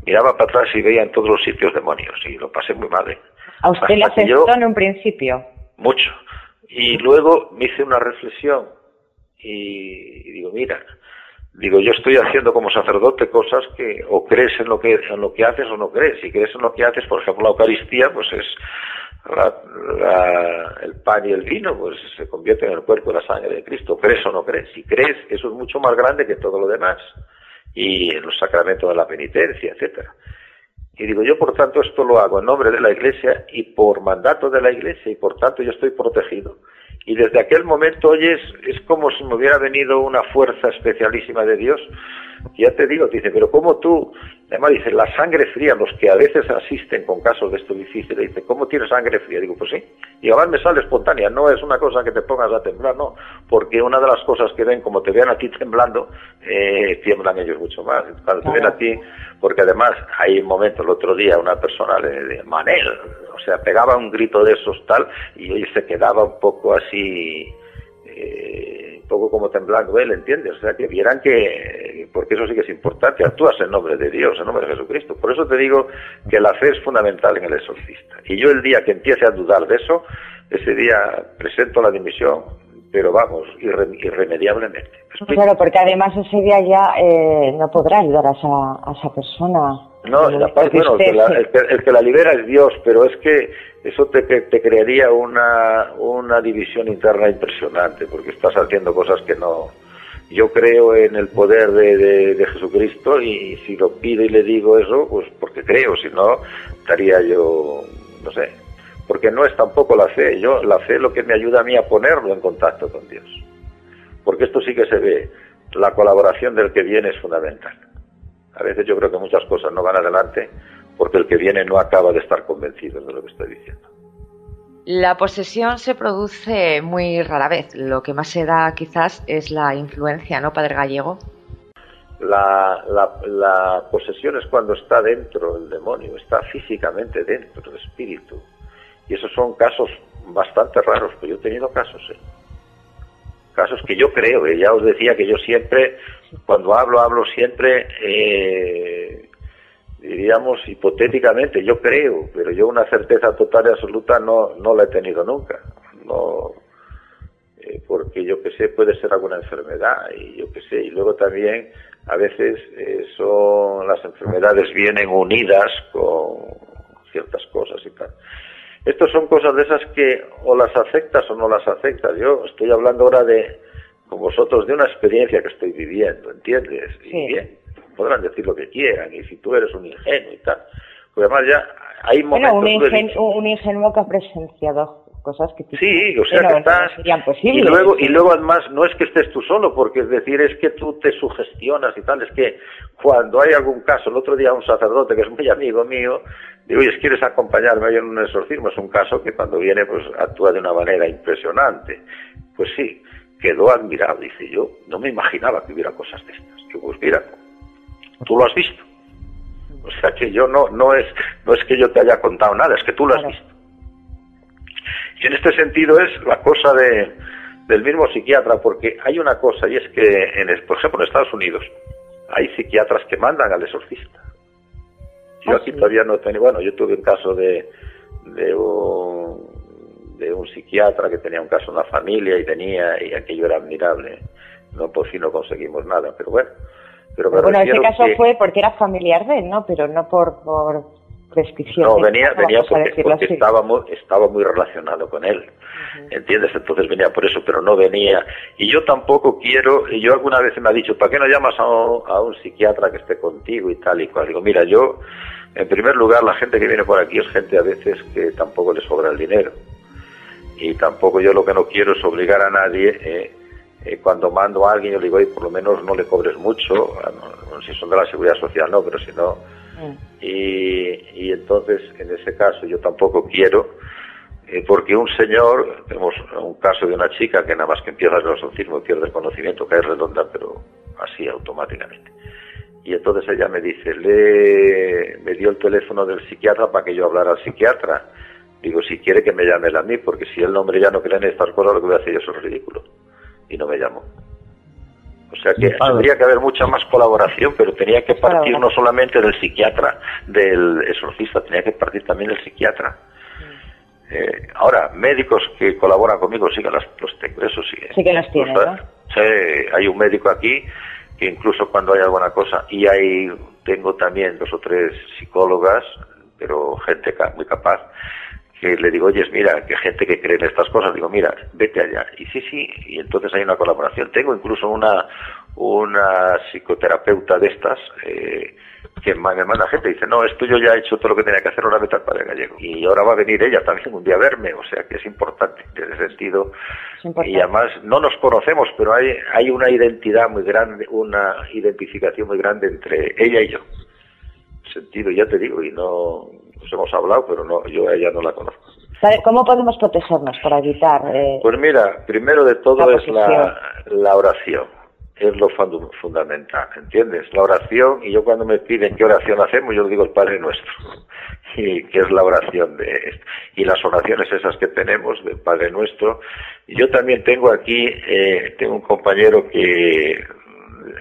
miraba para atrás y veía en todos los sitios demonios y lo pasé muy mal. ¿eh? ¿A usted le aceptó en un principio? Mucho. Y luego me hice una reflexión y digo, mira, Digo, yo estoy haciendo como sacerdote cosas que o crees en lo que, en lo que haces o no crees. Si crees en lo que haces, por ejemplo, la Eucaristía, pues es el pan y el vino, pues se convierte en el cuerpo y la sangre de Cristo. ¿Crees o no crees? Si crees, eso es mucho más grande que todo lo demás. Y en los sacramentos de la penitencia, etcétera. Y digo, yo por tanto esto lo hago en nombre de la Iglesia y por mandato de la Iglesia y por tanto yo estoy protegido. Y desde aquel momento, oyes, es como si me hubiera venido una fuerza especialísima de Dios. Ya te digo, te dice, pero ¿cómo tú? Además dice, la sangre fría, los que a veces asisten con casos de esto difíciles, dice, ¿cómo tienes sangre fría? Digo, pues sí. Y además me sale espontánea, no es una cosa que te pongas a temblar, no. Porque una de las cosas que ven, como te vean a ti temblando, eh, tiemblan ellos mucho más. Cuando te ven a ti, porque además hay un momento, el otro día, una persona de Manel, o sea, pegaba un grito de esos tal y se quedaba un poco así, eh, todo como temblando él, ¿entiendes? O sea, que vieran que, porque eso sí que es importante, actúas en nombre de Dios, en nombre de Jesucristo. Por eso te digo que la fe es fundamental en el exorcista. Y yo el día que empiece a dudar de eso, ese día presento la dimisión, pero vamos, irremediablemente. Claro, porque además ese día ya eh, no podrá ayudar a esa, a esa persona. No, bueno, el, que la, libera es Dios, pero es que eso te, te, crearía una, una división interna impresionante, porque estás haciendo cosas que no... Yo creo en el poder de, de, Jesucristo y si lo pido y le digo eso, pues porque creo, si no, estaría yo, no sé, porque no es tampoco la fe, yo la fe es lo que me ayuda a mí a ponerlo en contacto con Dios, porque esto sí que se ve, la colaboración del que viene es fundamental. A veces yo creo que muchas cosas no van adelante porque el que viene no acaba de estar convencido de lo que estoy diciendo. La posesión se produce muy rara vez. Lo que más se da quizás es la influencia, ¿no, Padre Gallego? La, la, posesión es cuando está dentro el demonio, está físicamente dentro del espíritu. Y esos son casos bastante raros, pero yo he tenido casos, ¿eh? Casos que yo creo, ¿eh? ya os decía que yo siempre, cuando hablo, hablo siempre eh, diríamos hipotéticamente, yo creo, pero yo una certeza total y absoluta no, no la he tenido nunca. No, eh, porque yo que sé, puede ser alguna enfermedad y yo que sé, y luego también a veces eh, son las enfermedades vienen unidas con ciertas cosas y tal. Estas son cosas de esas que o las aceptas o no las aceptas. Yo estoy hablando ahora de, con vosotros, de una experiencia que estoy viviendo, ¿entiendes? Y bien, podrán decir lo que quieran, y si tú eres un ingenuo y tal. Porque además ya hay momentos... Bueno, un, ingenuo que ha presenciado cosas que sí o sea que estás y luego y luego además no es que estés tú solo porque es decir es que tú te sugestionas y tal es que cuando hay algún caso el otro día un sacerdote que es muy amigo mío digo oye quieres acompañarme en un exorcismo es un caso que cuando viene pues actúa de una manera impresionante. Pues sí quedó admirado. Dice yo no me imaginaba que hubiera cosas de estas yo pues mira tú lo has visto. O sea que yo no, no es, no es que yo te haya contado nada, es que tú lo has visto. Y en este sentido es la cosa de, del mismo psiquiatra, porque hay una cosa, y es que, en por ejemplo, en Estados Unidos, hay psiquiatras que mandan al exorcista. Yo ah, aquí todavía no tenía, bueno, yo tuve un caso de, de un, de un psiquiatra que tenía un caso en la familia y tenía, y aquello era admirable. No, por fin no conseguimos nada, pero bueno. Pero bueno, ese caso fue porque era familiar de él, ¿no? Pero no por, por prescripción. No, venía, venía porque, estaba, muy, estaba muy relacionado con él. ¿Entiendes? Entonces venía por eso, pero no venía. Y yo tampoco quiero, y yo alguna vez me ha dicho, ¿para qué no llamas a un, psiquiatra que esté contigo y tal y cual? Digo, mira, yo, en primer lugar, la gente que viene por aquí es gente a veces que tampoco le sobra el dinero. Y tampoco yo lo que no quiero es obligar a nadie eh, eh, cuando mando a alguien yo le digo, por lo menos no le cobres mucho, si son de la seguridad social no, pero si no. Mm. Y, entonces, en ese caso, yo tampoco quiero, eh, porque un señor, tenemos un caso de una chica que nada más que empieza el exorcismo pierde el conocimiento, cae redonda, pero así automáticamente. Y entonces ella me dice, le, me dio el teléfono del psiquiatra para que yo hablara al psiquiatra. Digo, si quiere que me llame él a mí, porque si el hombre ya no cree en estas cosas, lo que voy a hacer yo es ridículo y no me llamó. O sea que tendría que haber mucha más colaboración, pero tenía que partir no solamente del psiquiatra, del exorcista, tenía que partir también del psiquiatra. Mm. Eh, ahora, médicos que colaboran conmigo sí que los tengo, eso sí. Sí que los tiene, Sí, hay un médico aquí que incluso cuando hay alguna cosa, y hay, tengo también dos o tres psicólogas, pero gente muy capaz, que le digo, oye, mira, que gente que cree en estas cosas, digo, mira, vete allá. Y sí, sí, y entonces hay una colaboración. Tengo incluso una, una psicoterapeuta de estas eh, que me manda gente y dice, no, esto yo ya he hecho todo lo que tenía que hacer, ahora vete al Padre Gallego. Y ahora va a venir ella también un día a verme, o sea que es importante en ese sentido. Y además no nos conocemos, pero hay, hay una identidad muy grande, una identificación muy grande entre ella y yo. Sentido, ya te digo, y no, nos hemos hablado, pero no, yo a ella no la conozco. ¿Cómo podemos protegernos para evitar? Eh, pues mira, primero de todo es la, la, oración. es lo fundamental, ¿entiendes? La oración, y yo cuando me piden qué oración hacemos, yo digo el Padre Nuestro, y que es la oración de. Y las oraciones esas que tenemos del Padre Nuestro. Yo también tengo aquí, eh, tengo un compañero que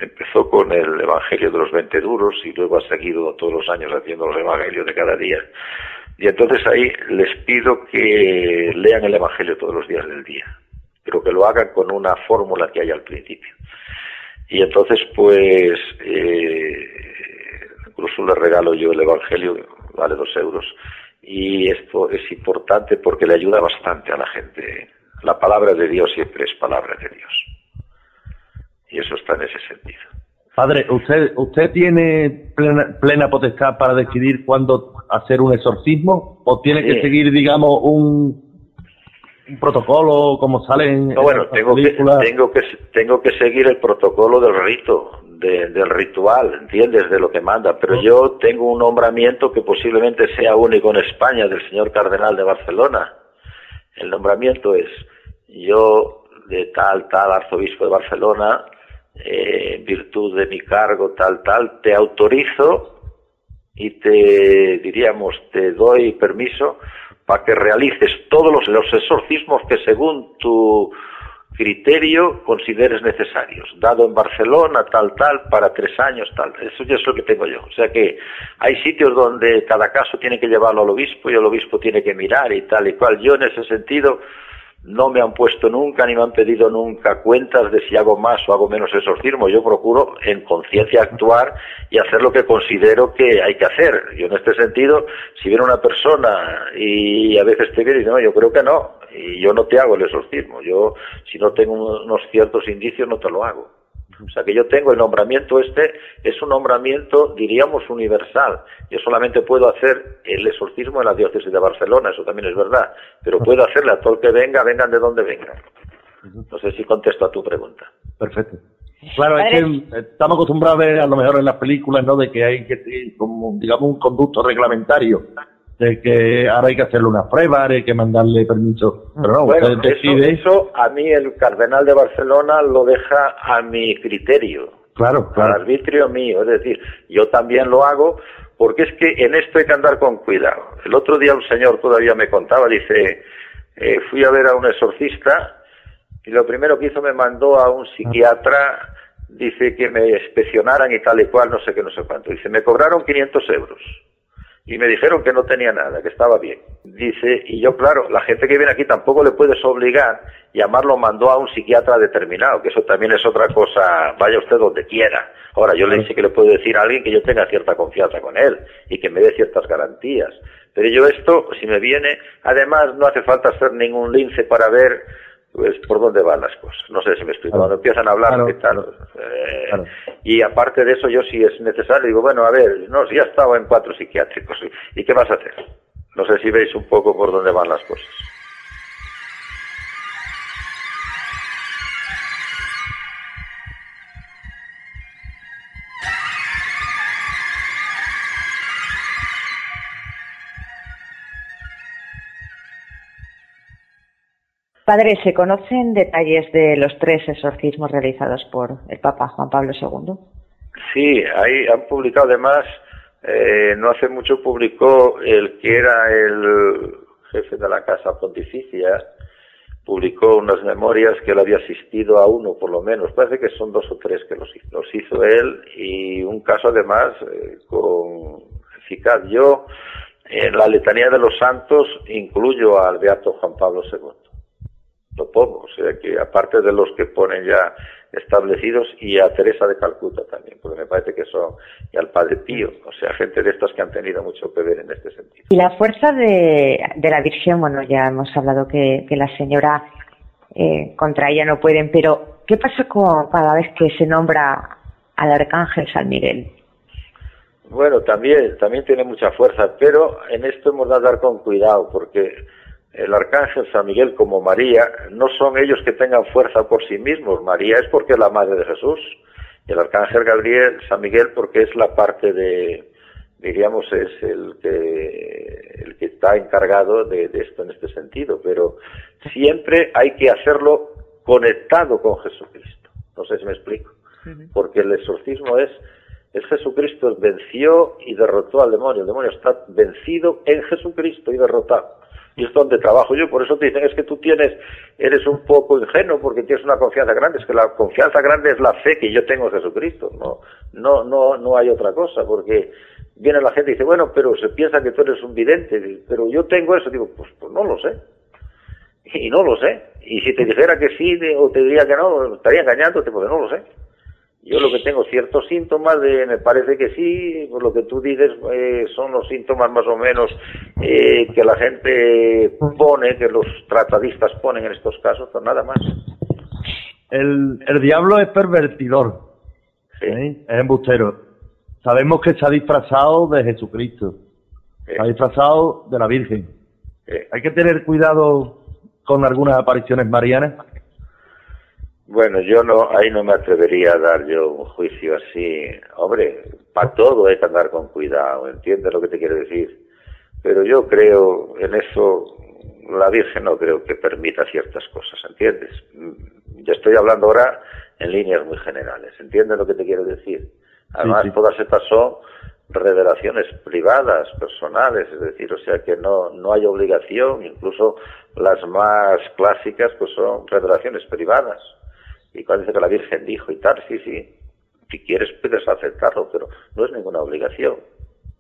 empezó con el Evangelio de los 20 duros y luego ha seguido todos los años haciendo los Evangelios de cada día. Y entonces ahí les pido que lean el Evangelio todos los días del día, pero que lo hagan con una fórmula que hay al principio. Y entonces, pues, eh, incluso le regalo yo el Evangelio, vale dos euros. Y esto es importante porque le ayuda bastante a la gente. La palabra de Dios siempre es palabra de Dios. Y eso está en ese sentido. Padre, ¿usted, usted tiene plena, potestad para decidir cuándo hacer un exorcismo o tiene que seguir, digamos, un, un protocolo como sale en, no, bueno, tengo que, tengo que tengo que seguir el protocolo del rito, del ritual, ¿entiendes? De lo que manda, pero yo tengo un nombramiento que posiblemente sea único en España del señor cardenal de Barcelona. El nombramiento es yo de tal tal arzobispo de Barcelona eh, en virtud de mi cargo tal tal te autorizo y te diríamos te doy permiso para que realices todos los, los exorcismos que según tu criterio consideres necesarios, dado en Barcelona, tal, tal, para tres años, tal. Eso ya es lo que tengo yo. O sea que hay sitios donde cada caso tiene que llevarlo al obispo y el obispo tiene que mirar y tal y cual. Yo en ese sentido no me han puesto nunca ni me han pedido nunca cuentas de si hago más o hago menos exorcismo. Yo procuro en conciencia actuar y hacer lo que considero que hay que hacer. Yo en este sentido, si viene una persona y a veces te viene y dice, no, yo creo que no, y yo no te hago el exorcismo. Yo, si no tengo unos ciertos indicios, no te lo hago. O sea que yo tengo el nombramiento este, es un nombramiento, diríamos, universal. Yo solamente puedo hacer el exorcismo en la diócesis de Barcelona, eso también es verdad, pero puedo hacerle a todo el que venga, vengan de donde vengan. No sé si contesto a tu pregunta. Perfecto. Claro, es que estamos acostumbrados a ver a lo mejor en las películas, ¿no? De que hay que, como, digamos, un conducto reglamentario de que ahora hay que hacerle una prueba, hay que mandarle permiso. Pero no, bueno, decide. Eso, a mí el cardenal de Barcelona lo deja a mi criterio. Claro, claro. Al arbitrio mío. Es decir, yo también lo hago porque es que en esto hay que andar con cuidado. El otro día un señor todavía me contaba, dice, eh, fui a ver a un exorcista y lo primero que hizo me mandó a un psiquiatra, dice que me inspeccionaran y tal y cual, no sé qué, no sé cuánto. Dice, me cobraron 500 euros y me dijeron que no tenía nada, que estaba bien. Dice, y yo, claro, la gente que viene aquí tampoco le puedes obligar, llamarlo mandó a un psiquiatra determinado, que eso también es otra cosa, vaya usted donde quiera. Ahora, yo le dice que le puedo decir a alguien que yo tenga cierta confianza con él y que me dé ciertas garantías. Pero yo esto, si me viene, además no hace falta hacer ningún lince para ver pues por dónde van las cosas. No sé si me explico. Cuando empiezan a hablar, ¿qué tal? Eh, y aparte de eso, yo si es necesario, digo, bueno, a ver, no, si ya estaba en cuatro psiquiátricos, ¿y qué vas a hacer? No sé si veis un poco por dónde van las cosas. Padre, ¿se conocen detalles de los tres exorcismos realizados por el Papa Juan Pablo II? Sí, ahí han publicado además, eh, no hace mucho publicó el que era el jefe de la Casa Pontificia, publicó unas memorias que él había asistido a uno por lo menos, parece que son dos o tres que los hizo, los hizo él y un caso además eh, con eficaz. Yo en la letanía de los santos incluyo al Beato Juan Pablo II lo pongo, o sea que aparte de los que ponen ya establecidos y a Teresa de Calcuta también, porque me parece que son, y al Padre Pío, o sea, gente de estos que han tenido mucho que ver en este sentido. Y la fuerza de, la Virgen, bueno, ya hemos hablado que, la señora eh, contra ella no pueden, pero ¿qué pasa con cada vez que se nombra al Arcángel San Miguel? Bueno, también, también tiene mucha fuerza, pero en esto hemos de andar con cuidado, porque el arcángel San Miguel como María, no son ellos que tengan fuerza por sí mismos. María es porque es la madre de Jesús. Y el arcángel Gabriel, San Miguel, porque es la parte de, diríamos, es el que, el que está encargado de, esto en este sentido. Pero siempre hay que hacerlo conectado con Jesucristo. No sé si me explico. porque el exorcismo es es Jesucristo venció y derrotó al demonio. El demonio está vencido en Jesucristo y derrotado. Y es donde trabajo yo. Por eso te dicen, es que tú tienes, eres un poco ingenuo porque tienes una confianza grande. Es que la confianza grande es la fe que yo tengo en Jesucristo. No, no, no, no hay otra cosa. Porque viene la gente y dice, bueno, pero se piensa que tú eres un vidente. Pero yo tengo eso. Digo, pues, pues no lo sé. Y no lo sé. Y si te dijera que sí o te diría que no, estaría engañándote porque no lo sé. Yo lo que tengo ciertos síntomas de, me parece que sí, por lo que tú dices, eh, son los síntomas más o menos eh, que la gente pone, que los tratadistas ponen en estos casos, pero nada más. El, el diablo es pervertidor, ¿eh? es embustero. Sabemos que se ha disfrazado de Jesucristo, se ha disfrazado de la Virgen. Hay que tener cuidado con algunas apariciones marianas. Bueno, yo no, ahí no me atrevería a dar yo un juicio así. Hombre, para todo hay que andar con cuidado, ¿entiendes lo que te quiero decir? Pero yo creo en eso, la Virgen no creo que permita ciertas cosas, ¿entiendes? Yo estoy hablando ahora en líneas muy generales, ¿entiendes lo que te quiero decir? Además, todas estas son revelaciones privadas, personales, es decir, o sea que no, no hay obligación, incluso las más clásicas pues son revelaciones privadas y parece que la Virgen dijo y tal, sí, sí, si quieres puedes aceptarlo, pero no es ninguna obligación.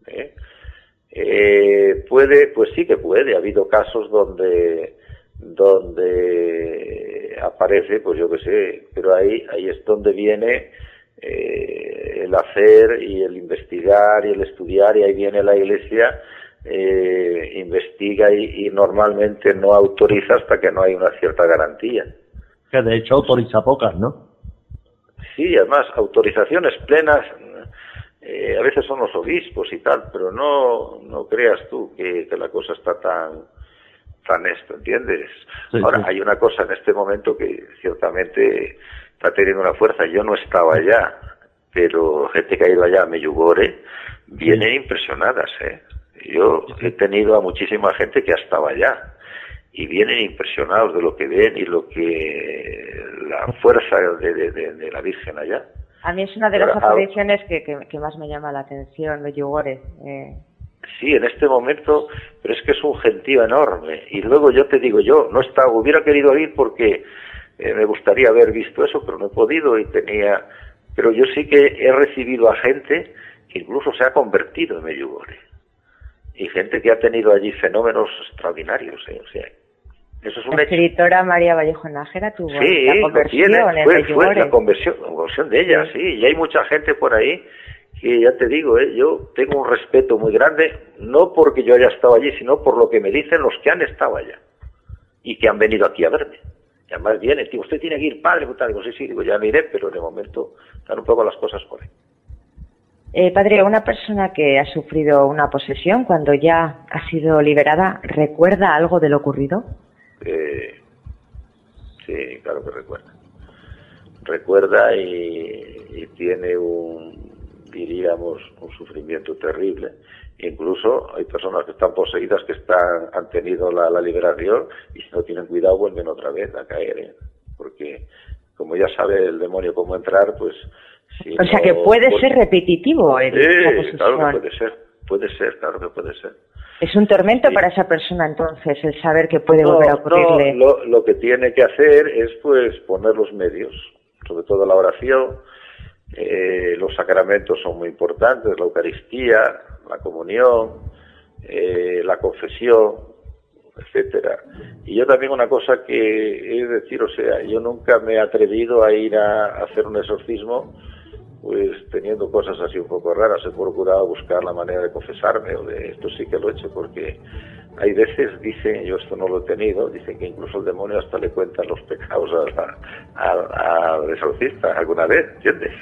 ¿eh? Eh, puede, pues sí que puede, ha habido casos donde donde aparece, pues yo qué sé, pero ahí, ahí es donde viene eh, el hacer y el investigar y el estudiar y ahí viene la Iglesia, investiga y, y normalmente no autoriza hasta que no hay una cierta garantía que de hecho autoriza pocas, ¿no? Sí, además, autorizaciones plenas, eh, a veces son los obispos y tal, pero no, no creas tú que, la cosa está tan, tan esto, ¿entiendes? Ahora, hay una cosa en este momento que ciertamente está teniendo una fuerza. Yo no estaba allá, pero gente que ha ido allá a Meyugore vienen impresionadas, ¿eh? Yo he tenido a muchísima gente que ha estado allá y vienen impresionados de lo que ven y lo que la fuerza de, la Virgen allá. A mí es una de las apariciones que, que, más me llama la atención de Yugore. Eh. Sí, en este momento, pero es que es un gentío enorme. Y luego yo te digo, yo no estaba, hubiera querido ir porque eh, me gustaría haber visto eso, pero no he podido y tenía. Pero yo sí que he recibido a gente que incluso se ha convertido en Medjugorje. Y gente que ha tenido allí fenómenos extraordinarios. ¿eh? O sea, la escritora María Vallejo Nájera tuvo la conversión fue, fue la conversión, conversión de ella, sí. Y hay mucha gente por ahí que ya te digo, ¿eh? yo tengo un respeto muy grande, no porque yo haya estado allí, sino por lo que me dicen los que han estado allá y que han venido aquí a verme. Y además viene, tío, usted tiene que ir, padre, tal, digo, sí, sí, digo, ya me iré, pero de momento están un poco las cosas por ahí. Eh, padre, una persona que ha sufrido una posesión, cuando ya ha sido liberada, ¿recuerda algo de lo ocurrido? Eh, sí, claro que recuerda. Recuerda y, tiene un, diríamos, un sufrimiento terrible. Incluso hay personas que están poseídas que están, han tenido la, liberación y si no tienen cuidado vuelven otra vez a caer. ¿eh? Porque como ya sabe el demonio cómo entrar, pues... o sea que puede ser repetitivo. El, sí, claro que puede ser. Puede ser, claro que puede ser. Es un tormento para esa persona entonces el saber que puede volver a ocurrirle. No, lo, que tiene que hacer es pues poner los medios, sobre todo la oración. Eh, los sacramentos son muy importantes, la Eucaristía, la comunión, eh, la confesión, etcétera. Y yo también una cosa que es decir, o sea, yo nunca me he atrevido a ir a hacer un exorcismo pues teniendo cosas así un poco raras, he procurado buscar la manera de confesarme o de esto sí que lo he hecho porque hay veces, dicen, yo esto no lo he tenido, dicen que incluso el demonio hasta le cuenta los pecados al exorcista alguna vez, ¿entiendes?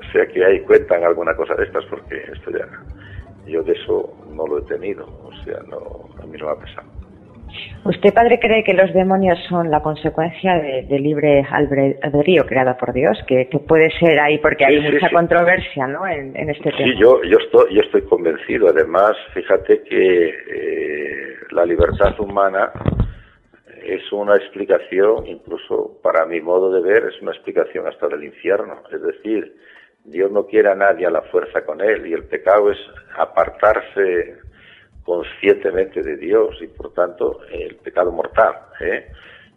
O sea que ahí cuentan alguna cosa de estas porque esto ya, yo de eso no lo he tenido, o sea, no, a mí no me ha pesado. ¿Usted, padre, cree que los demonios son la consecuencia de, libre albedrío creado por Dios? Que, puede ser ahí, porque hay mucha controversia ¿no? en, este tema. Sí, yo, yo, estoy, yo estoy convencido. Además, fíjate que eh, la libertad humana es una explicación, incluso para mi modo de ver, es una explicación hasta del infierno. Es decir, Dios no quiere a nadie a la fuerza con él y el pecado es apartarse conscientemente de Dios y por tanto el pecado mortal. ¿eh?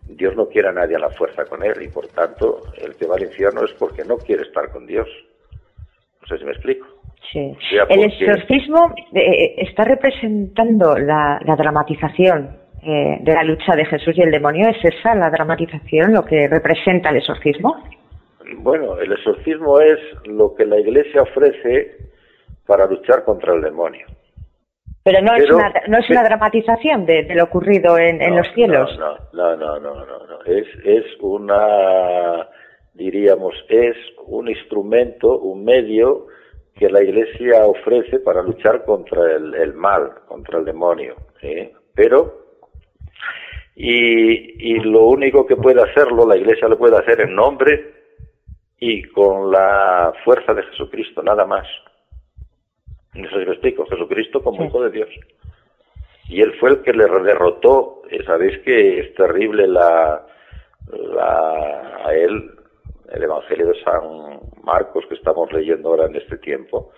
Dios no quiere a nadie a la fuerza con él y por tanto el que va al infierno es porque no quiere estar con Dios. No sé si me explico. Sí. el exorcismo eh, está representando la, dramatización eh, de la lucha de Jesús y el demonio. ¿Es esa la dramatización lo que representa el exorcismo? Bueno, el exorcismo es lo que la Iglesia ofrece para luchar contra el demonio. Pero no es una, no es una dramatización de, lo ocurrido en, en, los cielos. No, no, no, no, no, no. Es, es una, diríamos, es un instrumento, un medio que la Iglesia ofrece para luchar contra el, mal, contra el demonio. Pero, y, y lo único que puede hacerlo, la Iglesia lo puede hacer en nombre y con la fuerza de Jesucristo, nada más. No sé si me explico, Jesucristo como Hijo de Dios. Y él fue el que le derrotó. Eh, Sabéis que es terrible la, la, a él el Evangelio de San Marcos que estamos leyendo ahora en este tiempo.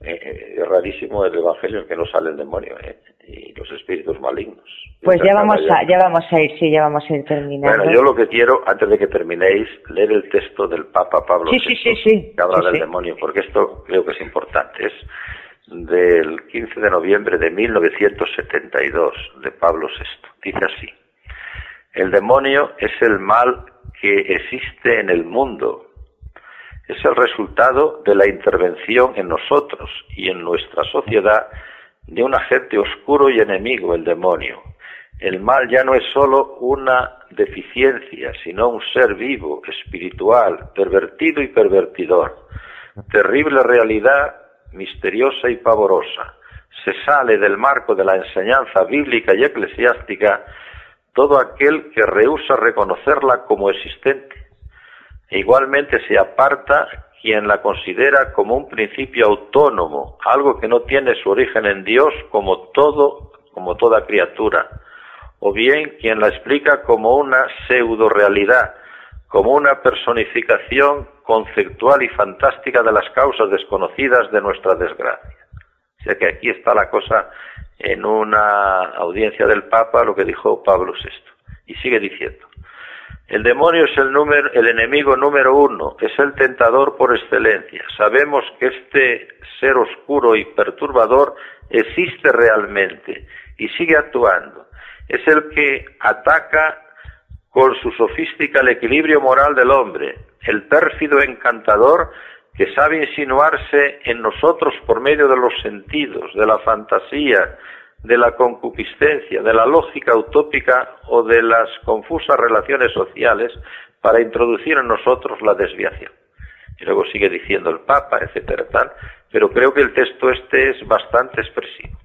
Eh, eh, es rarísimo el Evangelio en que no sale el demonio eh, y los espíritus malignos. Pues ya vamos, a, ya vamos a ir, sí, ya vamos a ir terminando. Bueno, yo lo que quiero, antes de que terminéis, leer el texto del Papa Pablo sí, VI, sí, sí, que habla del demonio, porque esto creo que es importante. Es del 15 de noviembre de 1972 de Pablo VI. Dice así, el demonio es el mal que existe en el mundo. Es el resultado de la intervención en nosotros y en nuestra sociedad de un agente oscuro y enemigo, el demonio. El mal ya no es sólo una deficiencia, sino un ser vivo, espiritual, pervertido y pervertidor. Terrible realidad, misteriosa y pavorosa. Se sale del marco de la enseñanza bíblica y eclesiástica todo aquel que rehúsa reconocerla como existente. E igualmente se aparta quien la considera como un principio autónomo, algo que no tiene su origen en Dios como todo, como toda criatura, o bien quien la explica como una pseudo realidad, como una personificación conceptual y fantástica de las causas desconocidas de nuestra desgracia. O sea que aquí está la cosa en una audiencia del Papa lo que dijo Pablo VI. Y sigue diciendo, el demonio es el, número, el enemigo número uno, es el tentador por excelencia. Sabemos que este ser oscuro y perturbador existe realmente y sigue actuando. Es el que ataca con su sofística el equilibrio moral del hombre, el pérfido encantador que sabe insinuarse en nosotros por medio de los sentidos, de la fantasía, de la concupiscencia, de la lógica utópica o de las confusas relaciones sociales para introducir en nosotros la desviación. Y luego sigue diciendo el Papa, etcétera, tal, pero creo que el texto este es bastante expresivo.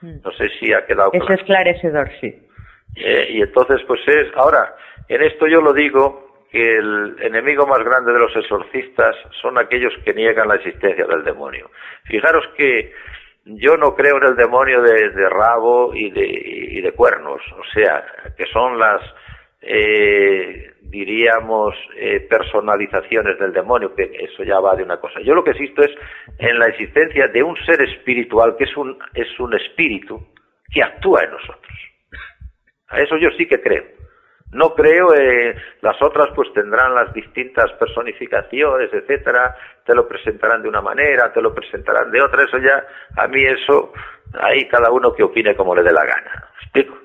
Mm. No sé si ha quedado claro. Es esclarecedor, sí. Eh, y entonces, pues es, ahora, en esto yo lo digo que el enemigo más grande de los exorcistas son aquellos que niegan la existencia del demonio. Fijaros que yo no creo en el demonio de, rabo y de, cuernos, o sea, que son las, eh, diríamos, eh, personalizaciones del demonio, que eso ya va de una cosa. Yo lo que existo es en la existencia de un ser espiritual, que es un, es un espíritu que actúa en nosotros. A eso yo sí que creo. No creo, eh, las otras pues tendrán las distintas personificaciones, etcétera, te lo presentarán de una manera, te lo presentarán de otra, eso ya, a mí eso, ahí cada uno que opine como le dé la gana, explico?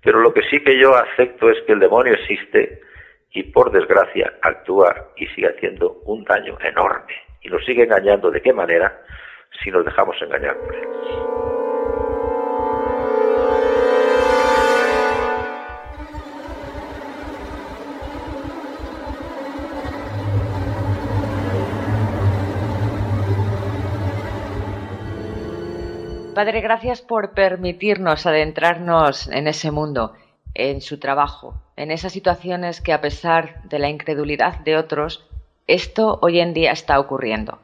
Pero lo que sí que yo acepto es que el demonio existe y por desgracia actúa y sigue haciendo un daño enorme y nos sigue engañando de qué manera si nos dejamos engañar por él. Padre, gracias por permitirnos adentrarnos en ese mundo, en su trabajo, en esas situaciones que a pesar de la incredulidad de otros, esto hoy en día está ocurriendo.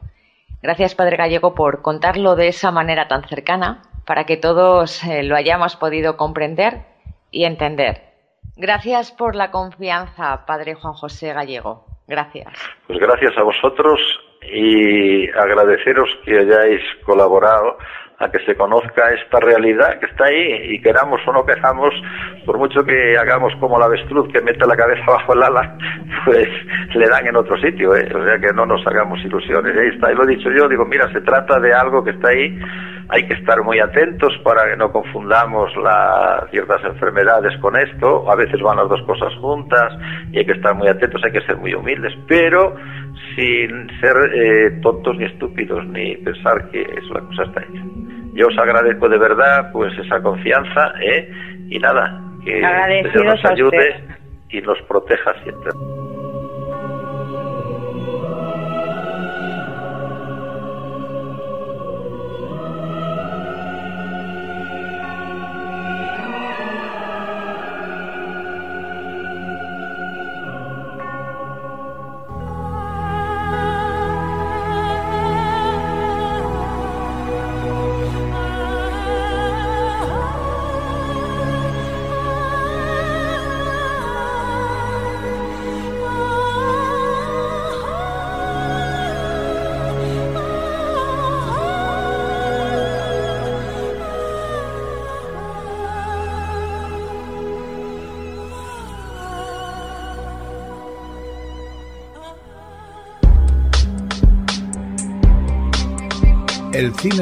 Gracias, Padre Gallego, por contarlo de esa manera tan cercana para que todos eh, lo hayamos podido comprender y entender. Gracias por la confianza, padre Juan José Gallego. Gracias. Pues gracias a vosotros y agradeceros que hayáis colaborado a que se conozca esta realidad que está ahí y queramos o no quejamos, por mucho que hagamos como la avestruz que mete la cabeza bajo el ala, pues le dan en otro sitio, ¿eh? o sea que no nos hagamos ilusiones. Ahí está, y lo he dicho yo, digo, mira, se trata de algo que está ahí, hay que estar muy atentos para que no confundamos la, ciertas enfermedades con esto, a veces van las dos cosas juntas y hay que estar muy atentos, hay que ser muy humildes, pero sin ser eh, tontos ni estúpidos ni pensar que es la cosa está hecha. Yo os agradezco de verdad pues esa confianza ¿eh? y nada, que Dios nos ayude y nos proteja siempre.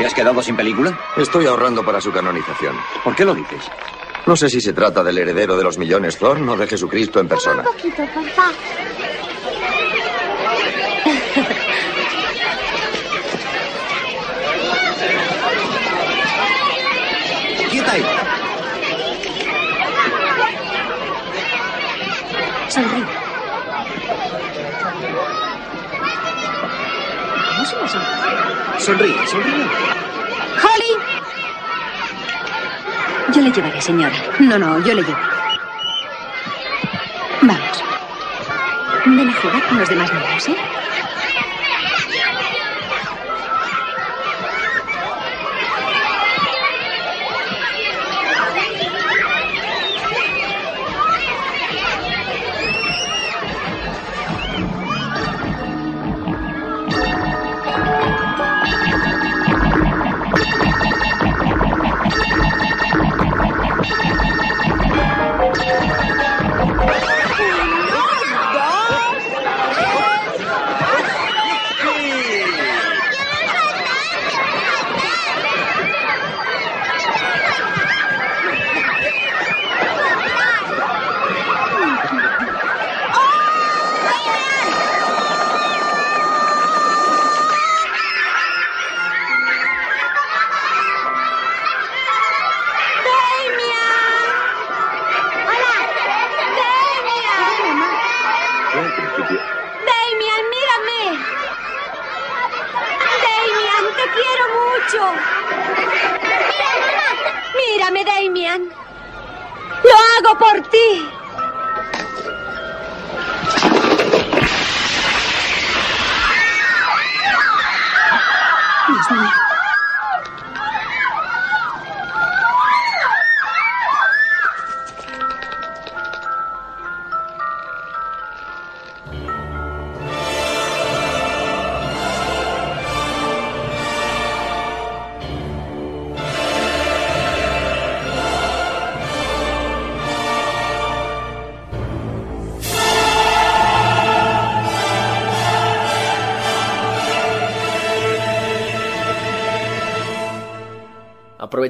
¿Te has quedado sin película? Estoy ahorrando para su canonización. ¿Por qué lo dices? No sé si se trata del heredero de los millones Thorn o de Jesucristo en persona. Un poquito, papá. ¡Quieta ahí! Sonríe. ¿Cómo se me sonríe? Sonríe, sonríe. Le llevaré, señora. No, no, yo le llevo. Vamos. Ven a jugar con los demás niños, ¿eh?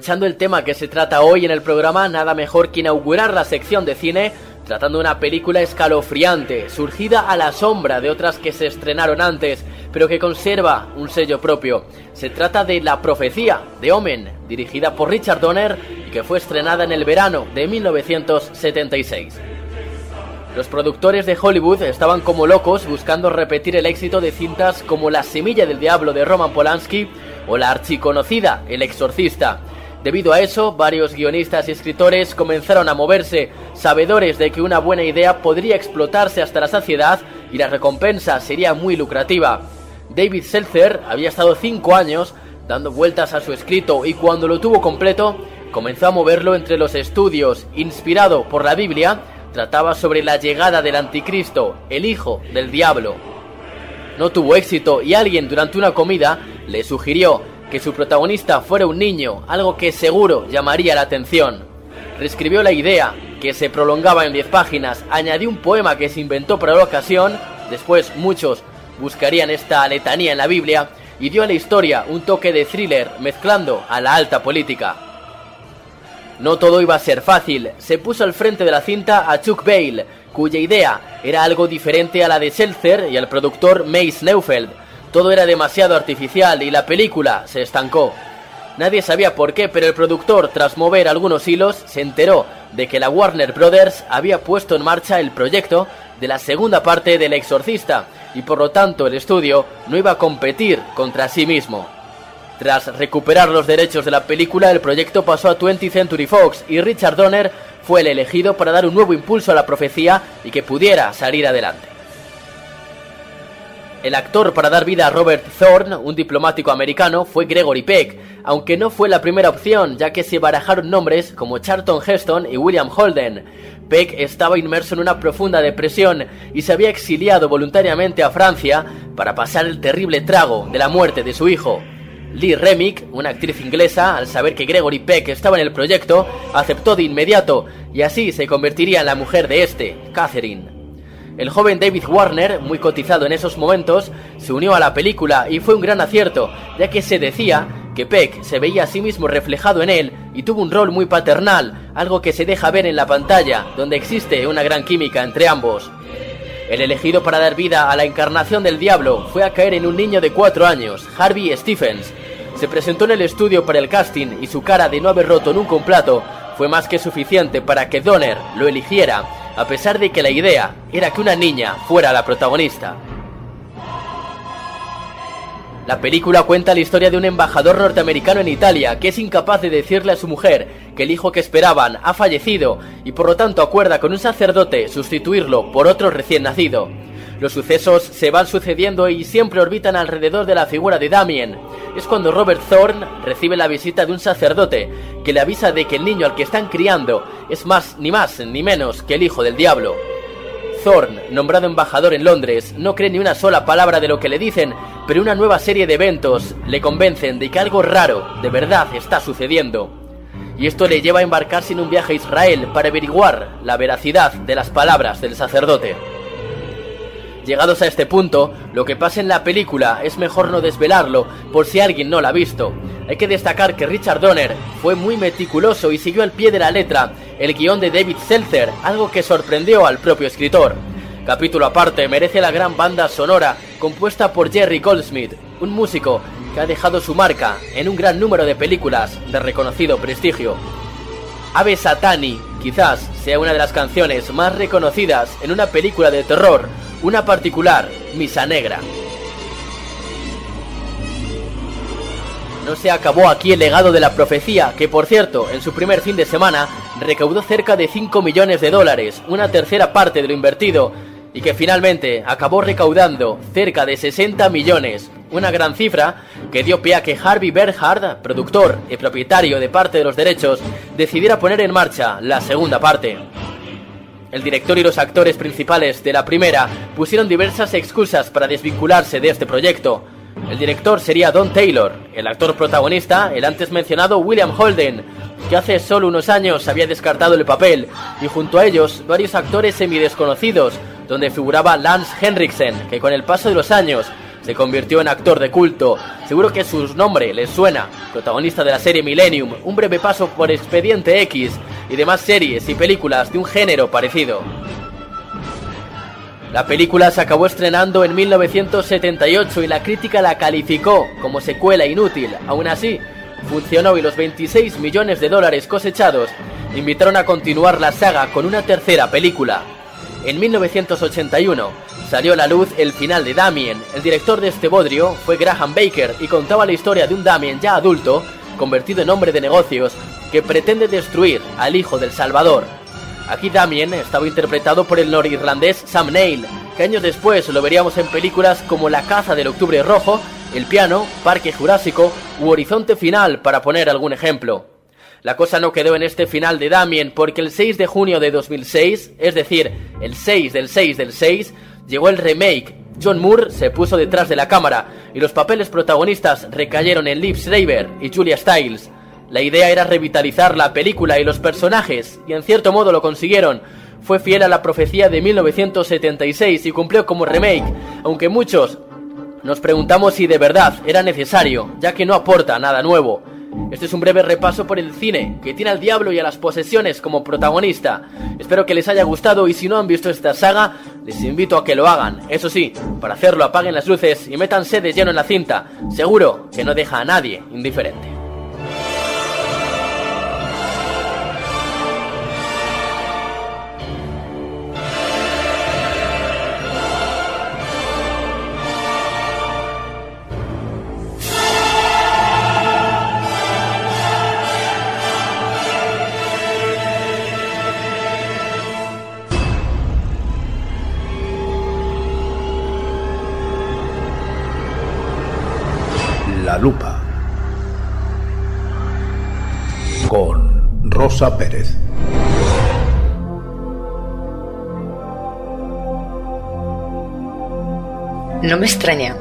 Aprovechando el tema que se trata hoy en el programa, nada mejor que inaugurar la sección de cine tratando una película escalofriante, surgida a la sombra de otras que se estrenaron antes, pero que conserva un sello propio. Se trata de La Profecía, de Omen, dirigida por Richard Donner y que fue estrenada en el verano de 1976. Los productores de Hollywood estaban como locos buscando repetir el éxito de cintas como La Semilla del Diablo de Roman Polanski o la archiconocida El Exorcista. Debido a eso, varios guionistas y escritores comenzaron a moverse, sabedores de que una buena idea podría explotarse hasta la saciedad y la recompensa sería muy lucrativa. David Seltzer había estado cinco años dando vueltas a su escrito y cuando lo tuvo completo, comenzó a moverlo entre los estudios, inspirado por la Biblia, trataba sobre la llegada del anticristo, el hijo del diablo. No tuvo éxito y alguien durante una comida le sugirió que su protagonista fuera un niño, algo que seguro llamaría la atención. Reescribió la idea, que se prolongaba en 10 páginas, añadió un poema que se inventó para la ocasión, después muchos buscarían esta letanía en la Biblia, y dio a la historia un toque de thriller mezclando a la alta política. No todo iba a ser fácil. Se puso al frente de la cinta a Chuck Bale, cuya idea era algo diferente a la de Seltzer y al productor Mace Neufeld. Todo era demasiado artificial y la película se estancó. Nadie sabía por qué, pero el productor, tras mover algunos hilos, se enteró de que la Warner Brothers había puesto en marcha el proyecto de la segunda parte del Exorcista, y por lo tanto el estudio no iba a competir contra sí mismo. Tras recuperar los derechos de la película, el proyecto pasó a 20th Century Fox y Richard Donner fue el elegido para dar un nuevo impulso a la profecía y que pudiera salir adelante. El actor para dar vida a Robert Thorne, un diplomático americano, fue Gregory Peck, aunque no fue la primera opción, ya que se barajaron nombres como Charlton Heston y William Holden. Peck estaba inmerso en una profunda depresión y se había exiliado voluntariamente a Francia para pasar el terrible trago de la muerte de su hijo. Lee Remick, una actriz inglesa, al saber que Gregory Peck estaba en el proyecto, aceptó de inmediato y así se convertiría en la mujer de este, Catherine. El joven David Warner, muy cotizado en esos momentos, se unió a la película y fue un gran acierto, ya que se decía que Peck se veía a sí mismo reflejado en él y tuvo un rol muy paternal, algo que se deja ver en la pantalla, donde existe una gran química entre ambos. El elegido para dar vida a la encarnación del diablo fue a caer en un niño de 4 años, Harvey Stephens. Se presentó en el estudio para el casting y su cara de no haber roto nunca un plato fue más que suficiente para que Donner lo eligiera a pesar de que la idea era que una niña fuera la protagonista. La película cuenta la historia de un embajador norteamericano en Italia que es incapaz de decirle a su mujer que el hijo que esperaban ha fallecido y por lo tanto acuerda con un sacerdote sustituirlo por otro recién nacido. Los sucesos se van sucediendo y siempre orbitan alrededor de la figura de Damien. Es cuando Robert Thorne recibe la visita de un sacerdote que le avisa de que el niño al que están criando es más ni más ni menos que el hijo del diablo. Thorne, nombrado embajador en Londres, no cree ni una sola palabra de lo que le dicen, pero una nueva serie de eventos le convencen de que algo raro de verdad está sucediendo. Y esto le lleva a embarcarse en un viaje a Israel para averiguar la veracidad de las palabras del sacerdote. Llegados a este punto, lo que pasa en la película es mejor no desvelarlo por si alguien no la ha visto. Hay que destacar que Richard Donner fue muy meticuloso y siguió al pie de la letra el guion de David Seltzer, algo que sorprendió al propio escritor. Capítulo aparte merece la gran banda sonora compuesta por Jerry Goldsmith, un músico que ha dejado su marca en un gran número de películas de reconocido prestigio. Ave Satani quizás sea una de las canciones más reconocidas en una película de terror una particular misa negra. No se acabó aquí el legado de la profecía, que por cierto, en su primer fin de semana recaudó cerca de 5 millones de dólares, una tercera parte de lo invertido, y que finalmente acabó recaudando cerca de 60 millones, una gran cifra que dio pie a que Harvey Bernhard, productor y propietario de parte de los derechos, decidiera poner en marcha la segunda parte. El director y los actores principales de la primera pusieron diversas excusas para desvincularse de este proyecto. El director sería Don Taylor, el actor protagonista, el antes mencionado William Holden, que hace solo unos años había descartado el papel, y junto a ellos varios actores semidesconocidos, donde figuraba Lance Henriksen, que con el paso de los años se convirtió en actor de culto. Seguro que su nombre les suena. Protagonista de la serie Millennium, un breve paso por Expediente X y demás series y películas de un género parecido. La película se acabó estrenando en 1978 y la crítica la calificó como secuela inútil. Aún así, funcionó y los 26 millones de dólares cosechados invitaron a continuar la saga con una tercera película. En 1981 salió a la luz el final de Damien. El director de este bodrio fue Graham Baker y contaba la historia de un Damien ya adulto, convertido en hombre de negocios, que pretende destruir al hijo del Salvador. Aquí Damien estaba interpretado por el norirlandés Sam Neill, que años después lo veríamos en películas como La caza del Octubre Rojo, El piano, Parque Jurásico u Horizonte Final, para poner algún ejemplo. La cosa no quedó en este final de Damien porque el 6 de junio de 2006, es decir, el 6 del 6 del 6, llegó el remake. John Moore se puso detrás de la cámara y los papeles protagonistas recayeron en Liv Schreiber y Julia Stiles. La idea era revitalizar la película y los personajes, y en cierto modo lo consiguieron. Fue fiel a la profecía de 1976 y cumplió como remake, aunque muchos nos preguntamos si de verdad era necesario, ya que no aporta nada nuevo. Este es un breve repaso por el cine, que tiene al diablo y a las posesiones como protagonista. Espero que les haya gustado y si no han visto esta saga, les invito a que lo hagan. Eso sí, para hacerlo apaguen las luces y métanse de lleno en la cinta. Seguro que no deja a nadie indiferente. Pérez. No me extraña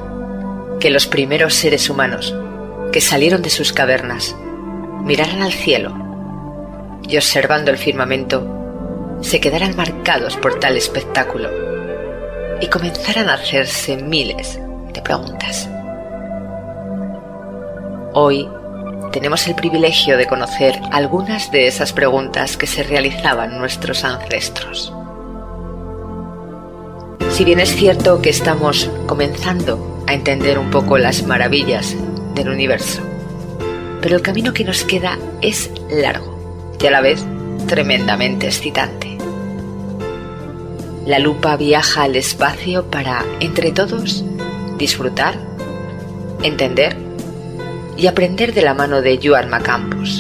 que los primeros seres humanos que salieron de sus cavernas miraran al cielo y observando el firmamento se quedaran marcados por tal espectáculo y comenzaran a hacerse miles de preguntas. Hoy tenemos el privilegio de conocer algunas de esas preguntas que se realizaban nuestros ancestros. Si bien es cierto que estamos comenzando a entender un poco las maravillas del universo, pero el camino que nos queda es largo y a la vez tremendamente excitante. La lupa viaja al espacio para, entre todos, disfrutar, entender y aprender de la mano de Joan Macampos.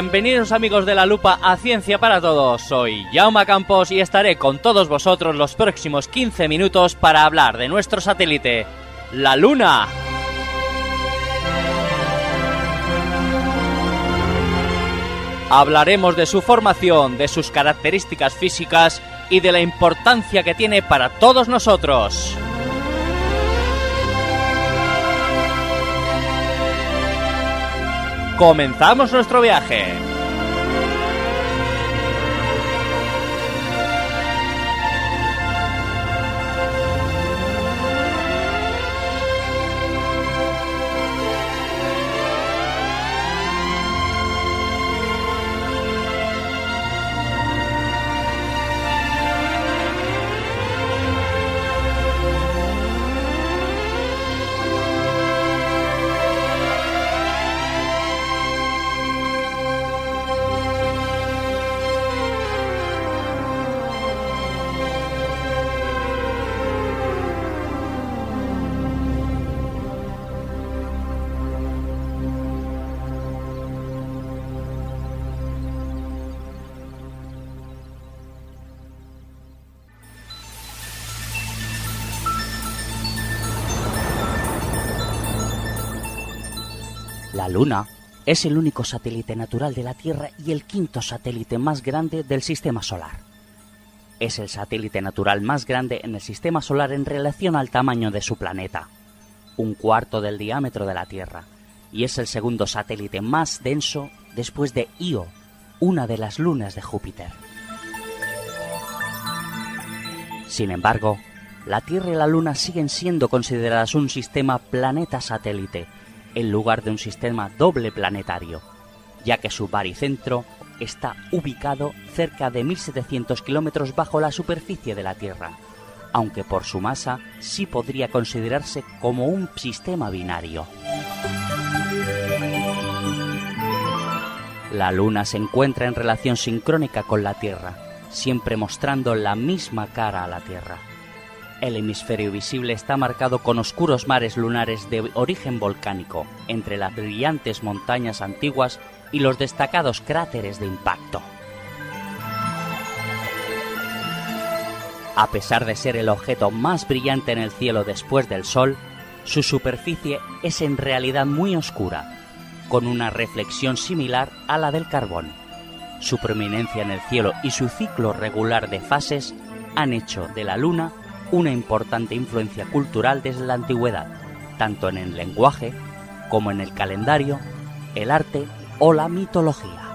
Bienvenidos amigos de la lupa a Ciencia para Todos. Soy Jaume Campos y estaré con todos vosotros los próximos 15 minutos para hablar de nuestro satélite, la Luna. Hablaremos de su formación, de sus características físicas y de la importancia que tiene para todos nosotros. Comenzamos nuestro viaje. La Luna es el único satélite natural de la Tierra y el quinto satélite más grande del Sistema Solar. Es el satélite natural más grande en el Sistema Solar en relación al tamaño de su planeta, un cuarto del diámetro de la Tierra, y es el segundo satélite más denso después de Io, una de las lunas de Júpiter. Sin embargo, la Tierra y la Luna siguen siendo consideradas un sistema planeta-satélite, en lugar de un sistema doble planetario, ya que su baricentro está ubicado cerca de 1.700 kilómetros bajo la superficie de la Tierra, aunque por su masa sí podría considerarse como un sistema binario. La Luna se encuentra en relación sincrónica con la Tierra, siempre mostrando la misma cara a la Tierra. El hemisferio visible está marcado con oscuros mares lunares de origen volcánico, entre las brillantes montañas antiguas y los destacados cráteres de impacto. A pesar de ser el objeto más brillante en el cielo después del Sol, su superficie es en realidad muy oscura, con una reflexión similar a la del carbón. Su prominencia en el cielo y su ciclo regular de fases han hecho de la Luna una importante influencia cultural desde la antigüedad, tanto en el lenguaje como en el calendario, el arte o la mitología.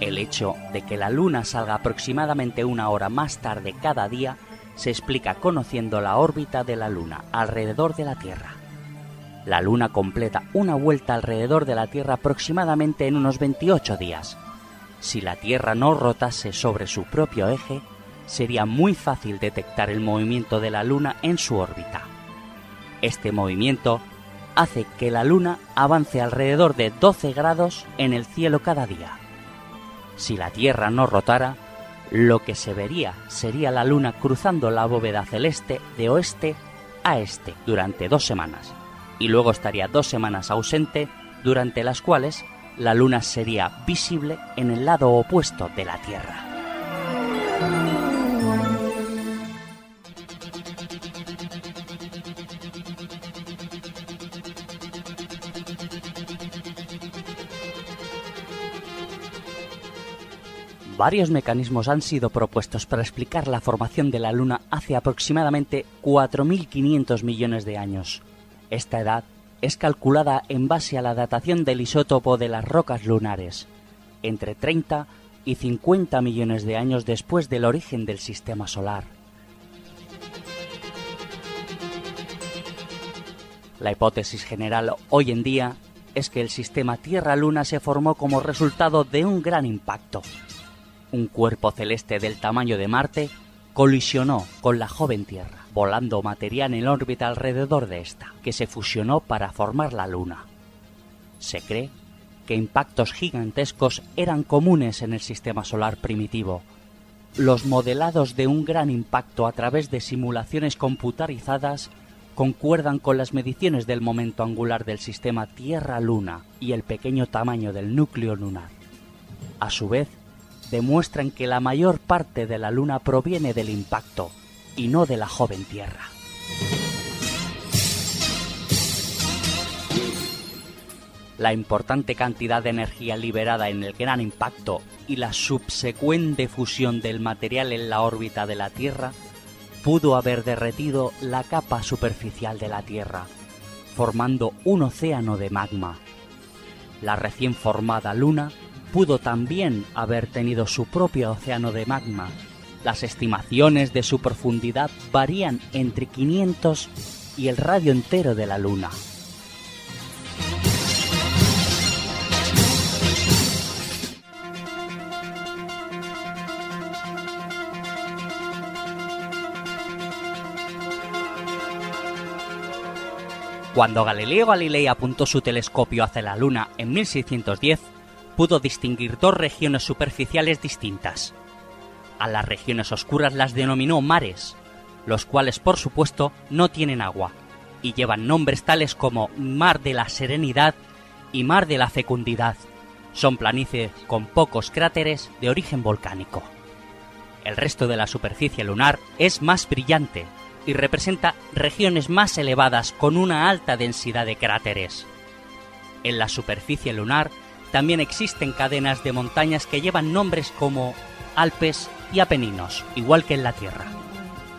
El hecho de que la luna salga aproximadamente una hora más tarde cada día se explica conociendo la órbita de la luna alrededor de la Tierra. La luna completa una vuelta alrededor de la Tierra aproximadamente en unos 28 días. Si la Tierra no rotase sobre su propio eje, sería muy fácil detectar el movimiento de la luna en su órbita. Este movimiento hace que la luna avance alrededor de 12 grados en el cielo cada día. Si la Tierra no rotara, lo que se vería sería la luna cruzando la bóveda celeste de oeste a este durante dos semanas, y luego estaría dos semanas ausente, durante las cuales la luna sería visible en el lado opuesto de la Tierra. Varios mecanismos han sido propuestos para explicar la formación de la Luna hace aproximadamente 4.500 millones de años. Esta edad es calculada en base a la datación del isótopo de las rocas lunares, entre 30 y 50 millones de años después del origen del Sistema Solar. La hipótesis general hoy en día es que el sistema Tierra-Luna se formó como resultado de un gran impacto, un cuerpo celeste del tamaño de Marte colisionó con la joven Tierra, volando material en órbita alrededor de esta, que se fusionó para formar la Luna. Se cree que impactos gigantescos eran comunes en el sistema solar primitivo. Los modelados de un gran impacto a través de simulaciones computarizadas concuerdan con las mediciones del momento angular del sistema Tierra-Luna y el pequeño tamaño del núcleo lunar. A su vez, demuestran que la mayor parte de la Luna proviene del impacto y no de la joven Tierra. La importante cantidad de energía liberada en el gran impacto y la subsecuente fusión del material en la órbita de la Tierra pudo haber derretido la capa superficial de la Tierra, formando un océano de magma. La recién formada Luna pudo también haber tenido su propio océano de magma. Las estimaciones de su profundidad varían entre 500 y el radio entero de la Luna. Cuando Galileo Galilei apuntó su telescopio hacia la Luna en 1610, pudo distinguir dos regiones superficiales distintas. A las regiones oscuras las denominó mares, los cuales por supuesto no tienen agua, y llevan nombres tales como Mar de la Serenidad y Mar de la Fecundidad. Son planicies con pocos cráteres de origen volcánico. El resto de la superficie lunar es más brillante, y representa regiones más elevadas con una alta densidad de cráteres. En la superficie lunar también existen cadenas de montañas que llevan nombres como Alpes y Apeninos, igual que en la Tierra.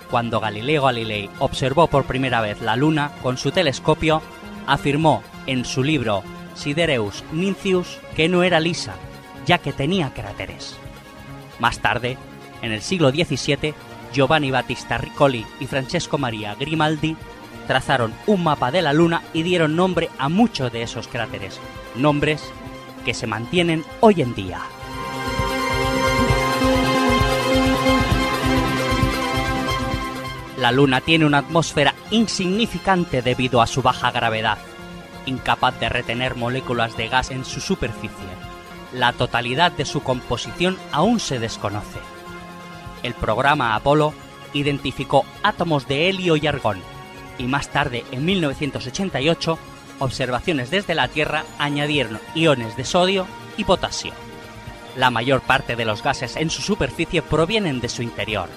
Cuando Galileo Galilei observó por primera vez la Luna con su telescopio, afirmó en su libro Sidereus Nincius que no era lisa, ya que tenía cráteres. Más tarde, en el siglo XVII, Giovanni Battista Riccoli y Francesco Maria Grimaldi trazaron un mapa de la Luna y dieron nombre a muchos de esos cráteres, nombres que se mantienen hoy en día. La Luna tiene una atmósfera insignificante debido a su baja gravedad, incapaz de retener moléculas de gas en su superficie. La totalidad de su composición aún se desconoce. El programa Apolo identificó átomos de helio y argón, y más tarde, en 1988, observaciones desde la Tierra añadieron iones de sodio y potasio. La mayor parte de los gases en su superficie provienen de su interior.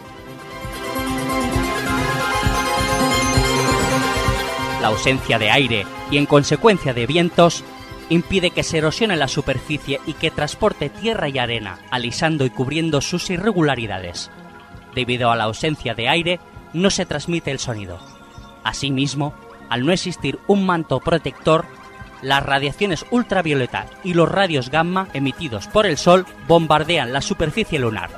La ausencia de aire y en consecuencia de vientos impide que se erosione la superficie y que transporte tierra y arena, alisando y cubriendo sus irregularidades. Debido a la ausencia de aire, no se transmite el sonido. Asimismo, al no existir un manto protector, las radiaciones ultravioleta y los radios gamma emitidos por el Sol bombardean la superficie lunar,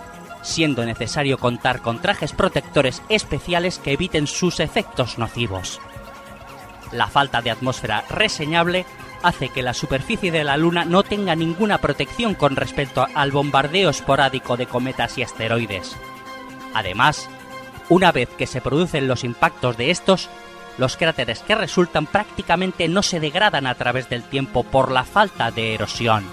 siendo necesario contar con trajes protectores especiales que eviten sus efectos nocivos. La falta de atmósfera reseñable hace que la superficie de la Luna no tenga ninguna protección con respecto al bombardeo esporádico de cometas y asteroides. Además, una vez que se producen los impactos de estos, los cráteres que resultan prácticamente no se degradan a través del tiempo por la falta de erosión.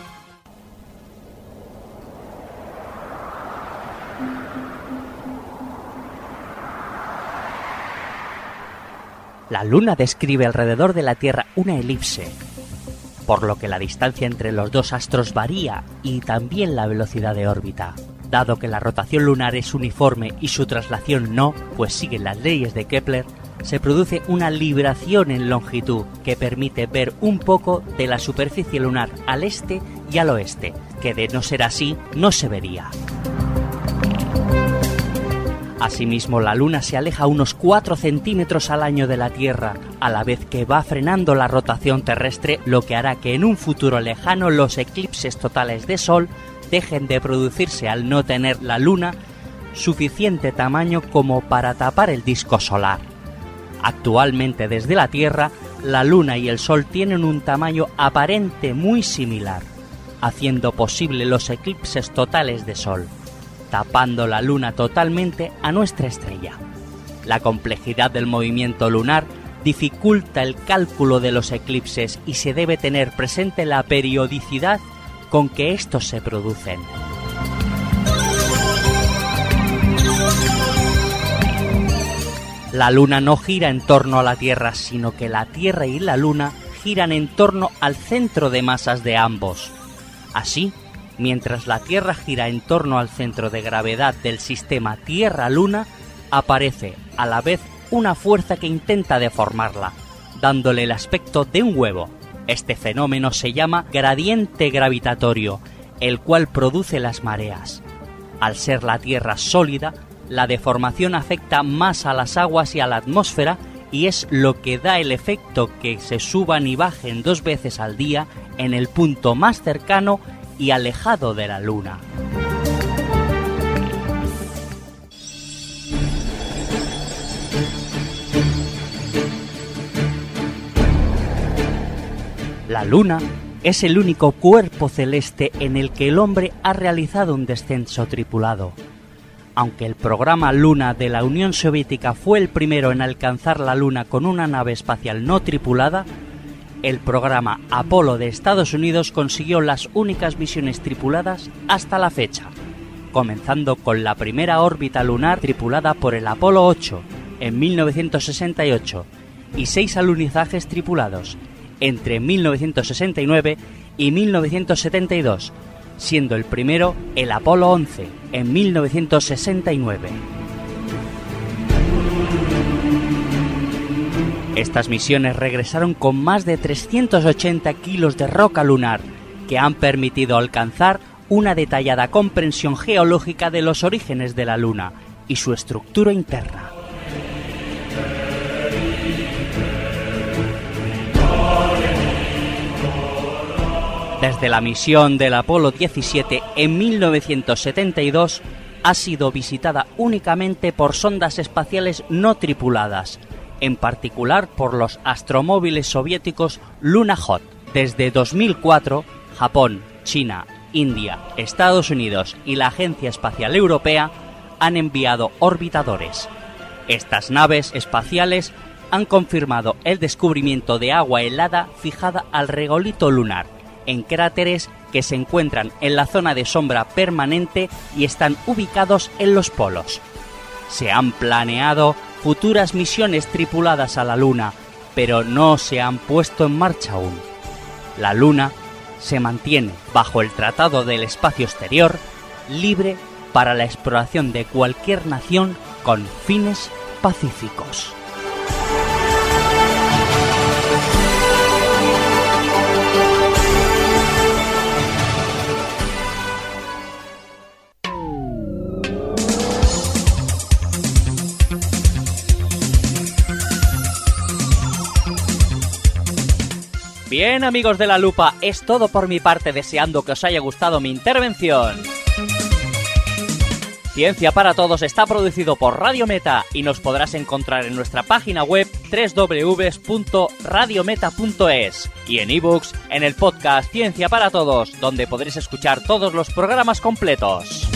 La Luna describe alrededor de la Tierra una elipse, por lo que la distancia entre los dos astros varía y también la velocidad de órbita. Dado que la rotación lunar es uniforme y su traslación no, pues siguen las leyes de Kepler, se produce una libración en longitud que permite ver un poco de la superficie lunar al este y al oeste, que de no ser así no se vería. Asimismo, la Luna se aleja unos 4 centímetros al año de la Tierra, a la vez que va frenando la rotación terrestre, lo que hará que en un futuro lejano los eclipses totales de Sol dejen de producirse al no tener la Luna suficiente tamaño como para tapar el disco solar. Actualmente desde la Tierra, la Luna y el Sol tienen un tamaño aparente muy similar, haciendo posible los eclipses totales de Sol tapando la Luna totalmente a nuestra estrella. La complejidad del movimiento lunar dificulta el cálculo de los eclipses y se debe tener presente la periodicidad con que estos se producen. La Luna no gira en torno a la Tierra, sino que la Tierra y la Luna giran en torno al centro de masas de ambos. Así, Mientras la Tierra gira en torno al centro de gravedad del sistema Tierra-Luna, aparece a la vez una fuerza que intenta deformarla, dándole el aspecto de un huevo. Este fenómeno se llama gradiente gravitatorio, el cual produce las mareas. Al ser la Tierra sólida, la deformación afecta más a las aguas y a la atmósfera y es lo que da el efecto que se suban y bajen dos veces al día en el punto más cercano y alejado de la Luna. La Luna es el único cuerpo celeste en el que el hombre ha realizado un descenso tripulado. Aunque el programa Luna de la Unión Soviética fue el primero en alcanzar la Luna con una nave espacial no tripulada, el programa Apolo de Estados Unidos consiguió las únicas misiones tripuladas hasta la fecha, comenzando con la primera órbita lunar tripulada por el Apolo 8 en 1968 y seis alunizajes tripulados entre 1969 y 1972, siendo el primero el Apolo 11 en 1969. Estas misiones regresaron con más de 380 kilos de roca lunar que han permitido alcanzar una detallada comprensión geológica de los orígenes de la Luna y su estructura interna. Desde la misión del Apolo 17 en 1972 ha sido visitada únicamente por sondas espaciales no tripuladas, en particular por los astromóviles soviéticos Luna Hot. Desde 2004, Japón, China, India, Estados Unidos y la Agencia Espacial Europea han enviado orbitadores. Estas naves espaciales han confirmado el descubrimiento de agua helada fijada al regolito lunar, en cráteres que se encuentran en la zona de sombra permanente y están ubicados en los polos. Se han planeado futuras misiones tripuladas a la Luna, pero no se han puesto en marcha aún. La Luna se mantiene bajo el Tratado del Espacio Exterior libre para la exploración de cualquier nación con fines pacíficos. Bien amigos de la lupa, es todo por mi parte deseando que os haya gustado mi intervención. Ciencia para Todos está producido por Radio Meta y nos podrás encontrar en nuestra página web www.radiometa.es y en ebooks en el podcast Ciencia para Todos, donde podréis escuchar todos los programas completos.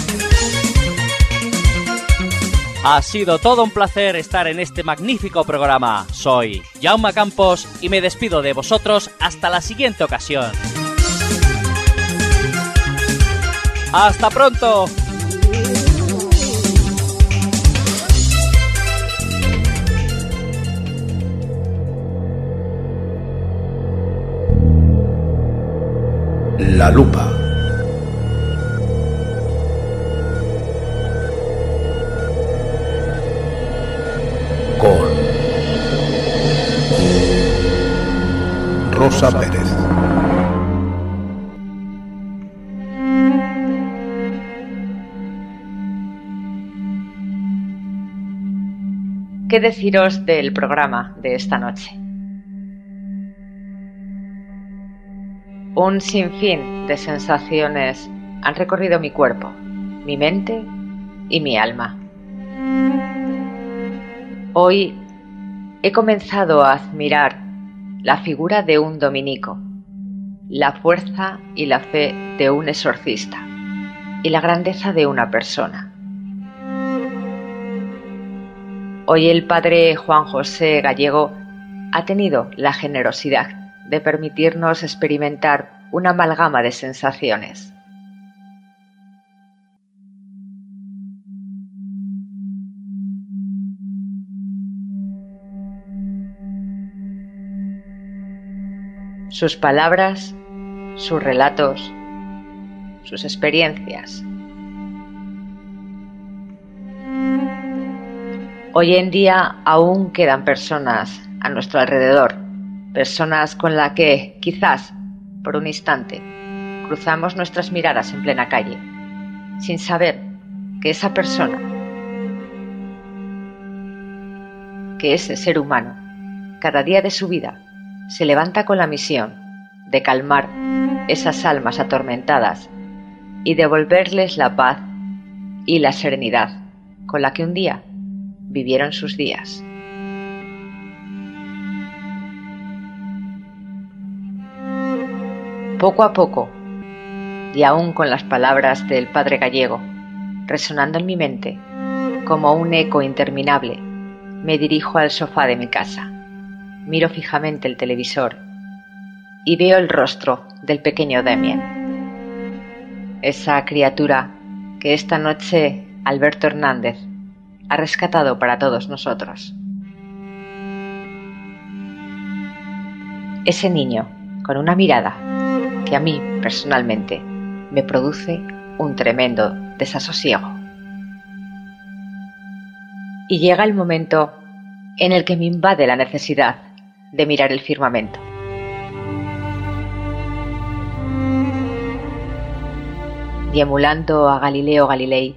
Ha sido todo un placer estar en este magnífico programa. Soy Jaume Campos y me despido de vosotros hasta la siguiente ocasión. ¡Hasta pronto! La lupa. ¿Qué deciros del programa de esta noche? Un sinfín de sensaciones han recorrido mi cuerpo, mi mente y mi alma. Hoy he comenzado a admirar la figura de un dominico, la fuerza y la fe de un exorcista y la grandeza de una persona. Hoy el padre Juan José Gallego ha tenido la generosidad de permitirnos experimentar una amalgama de sensaciones. Sus palabras, sus relatos, sus experiencias. Hoy en día aún quedan personas a nuestro alrededor, personas con las que quizás por un instante cruzamos nuestras miradas en plena calle, sin saber que esa persona, que ese ser humano, cada día de su vida se levanta con la misión de calmar esas almas atormentadas y devolverles la paz y la serenidad con la que un día vivieron sus días. Poco a poco, y aún con las palabras del padre gallego resonando en mi mente como un eco interminable, me dirijo al sofá de mi casa miro fijamente el televisor y veo el rostro del pequeño Damien. Esa criatura que esta noche Alberto Hernández ha rescatado para todos nosotros. Ese niño con una mirada que a mí personalmente me produce un tremendo desasosiego. Y llega el momento en el que me invade la necesidad de mirar el firmamento. Y emulando a Galileo Galilei,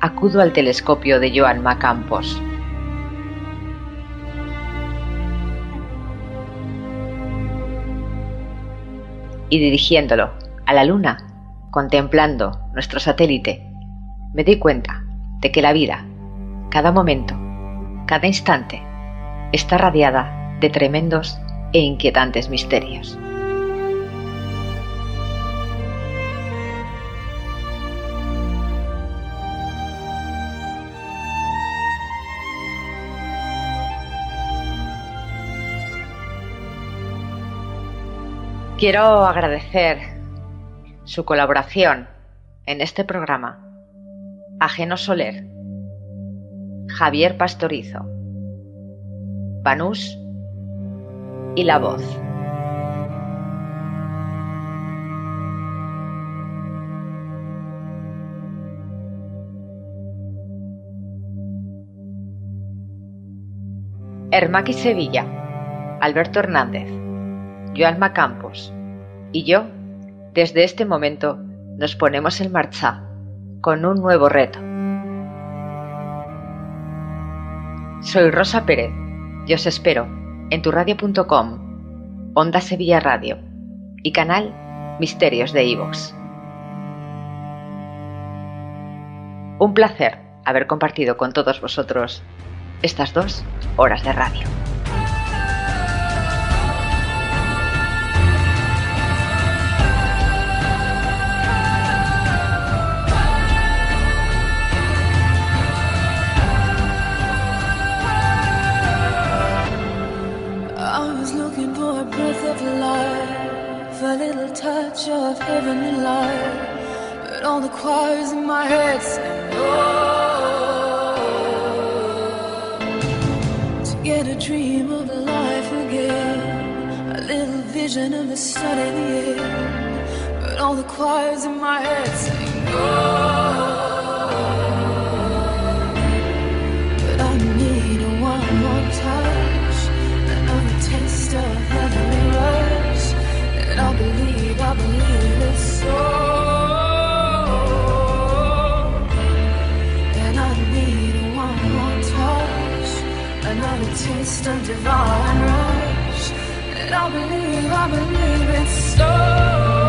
acudo al telescopio de Joan Macampos. Y dirigiéndolo a la luna, contemplando nuestro satélite, me di cuenta de que la vida, cada momento, cada instante, está radiada de tremendos e inquietantes misterios. Quiero agradecer su colaboración en este programa a Soler, Javier Pastorizo, Banús y La Voz. Hermaki Sevilla, Alberto Hernández, Joan Campos y yo, desde este momento, nos ponemos en marcha con un nuevo reto. Soy Rosa Pérez y os espero en turradio.com, Onda Sevilla Radio y canal Misterios de Ivox. Un placer haber compartido con todos vosotros estas dos horas de radio. Of heavenly light. But all the choirs in my head sing, oh, to get a dream of a life again, a little vision of the sun in the air. But all the choirs in my head sing, oh. Another taste of divine rush. And I believe, I believe it's so.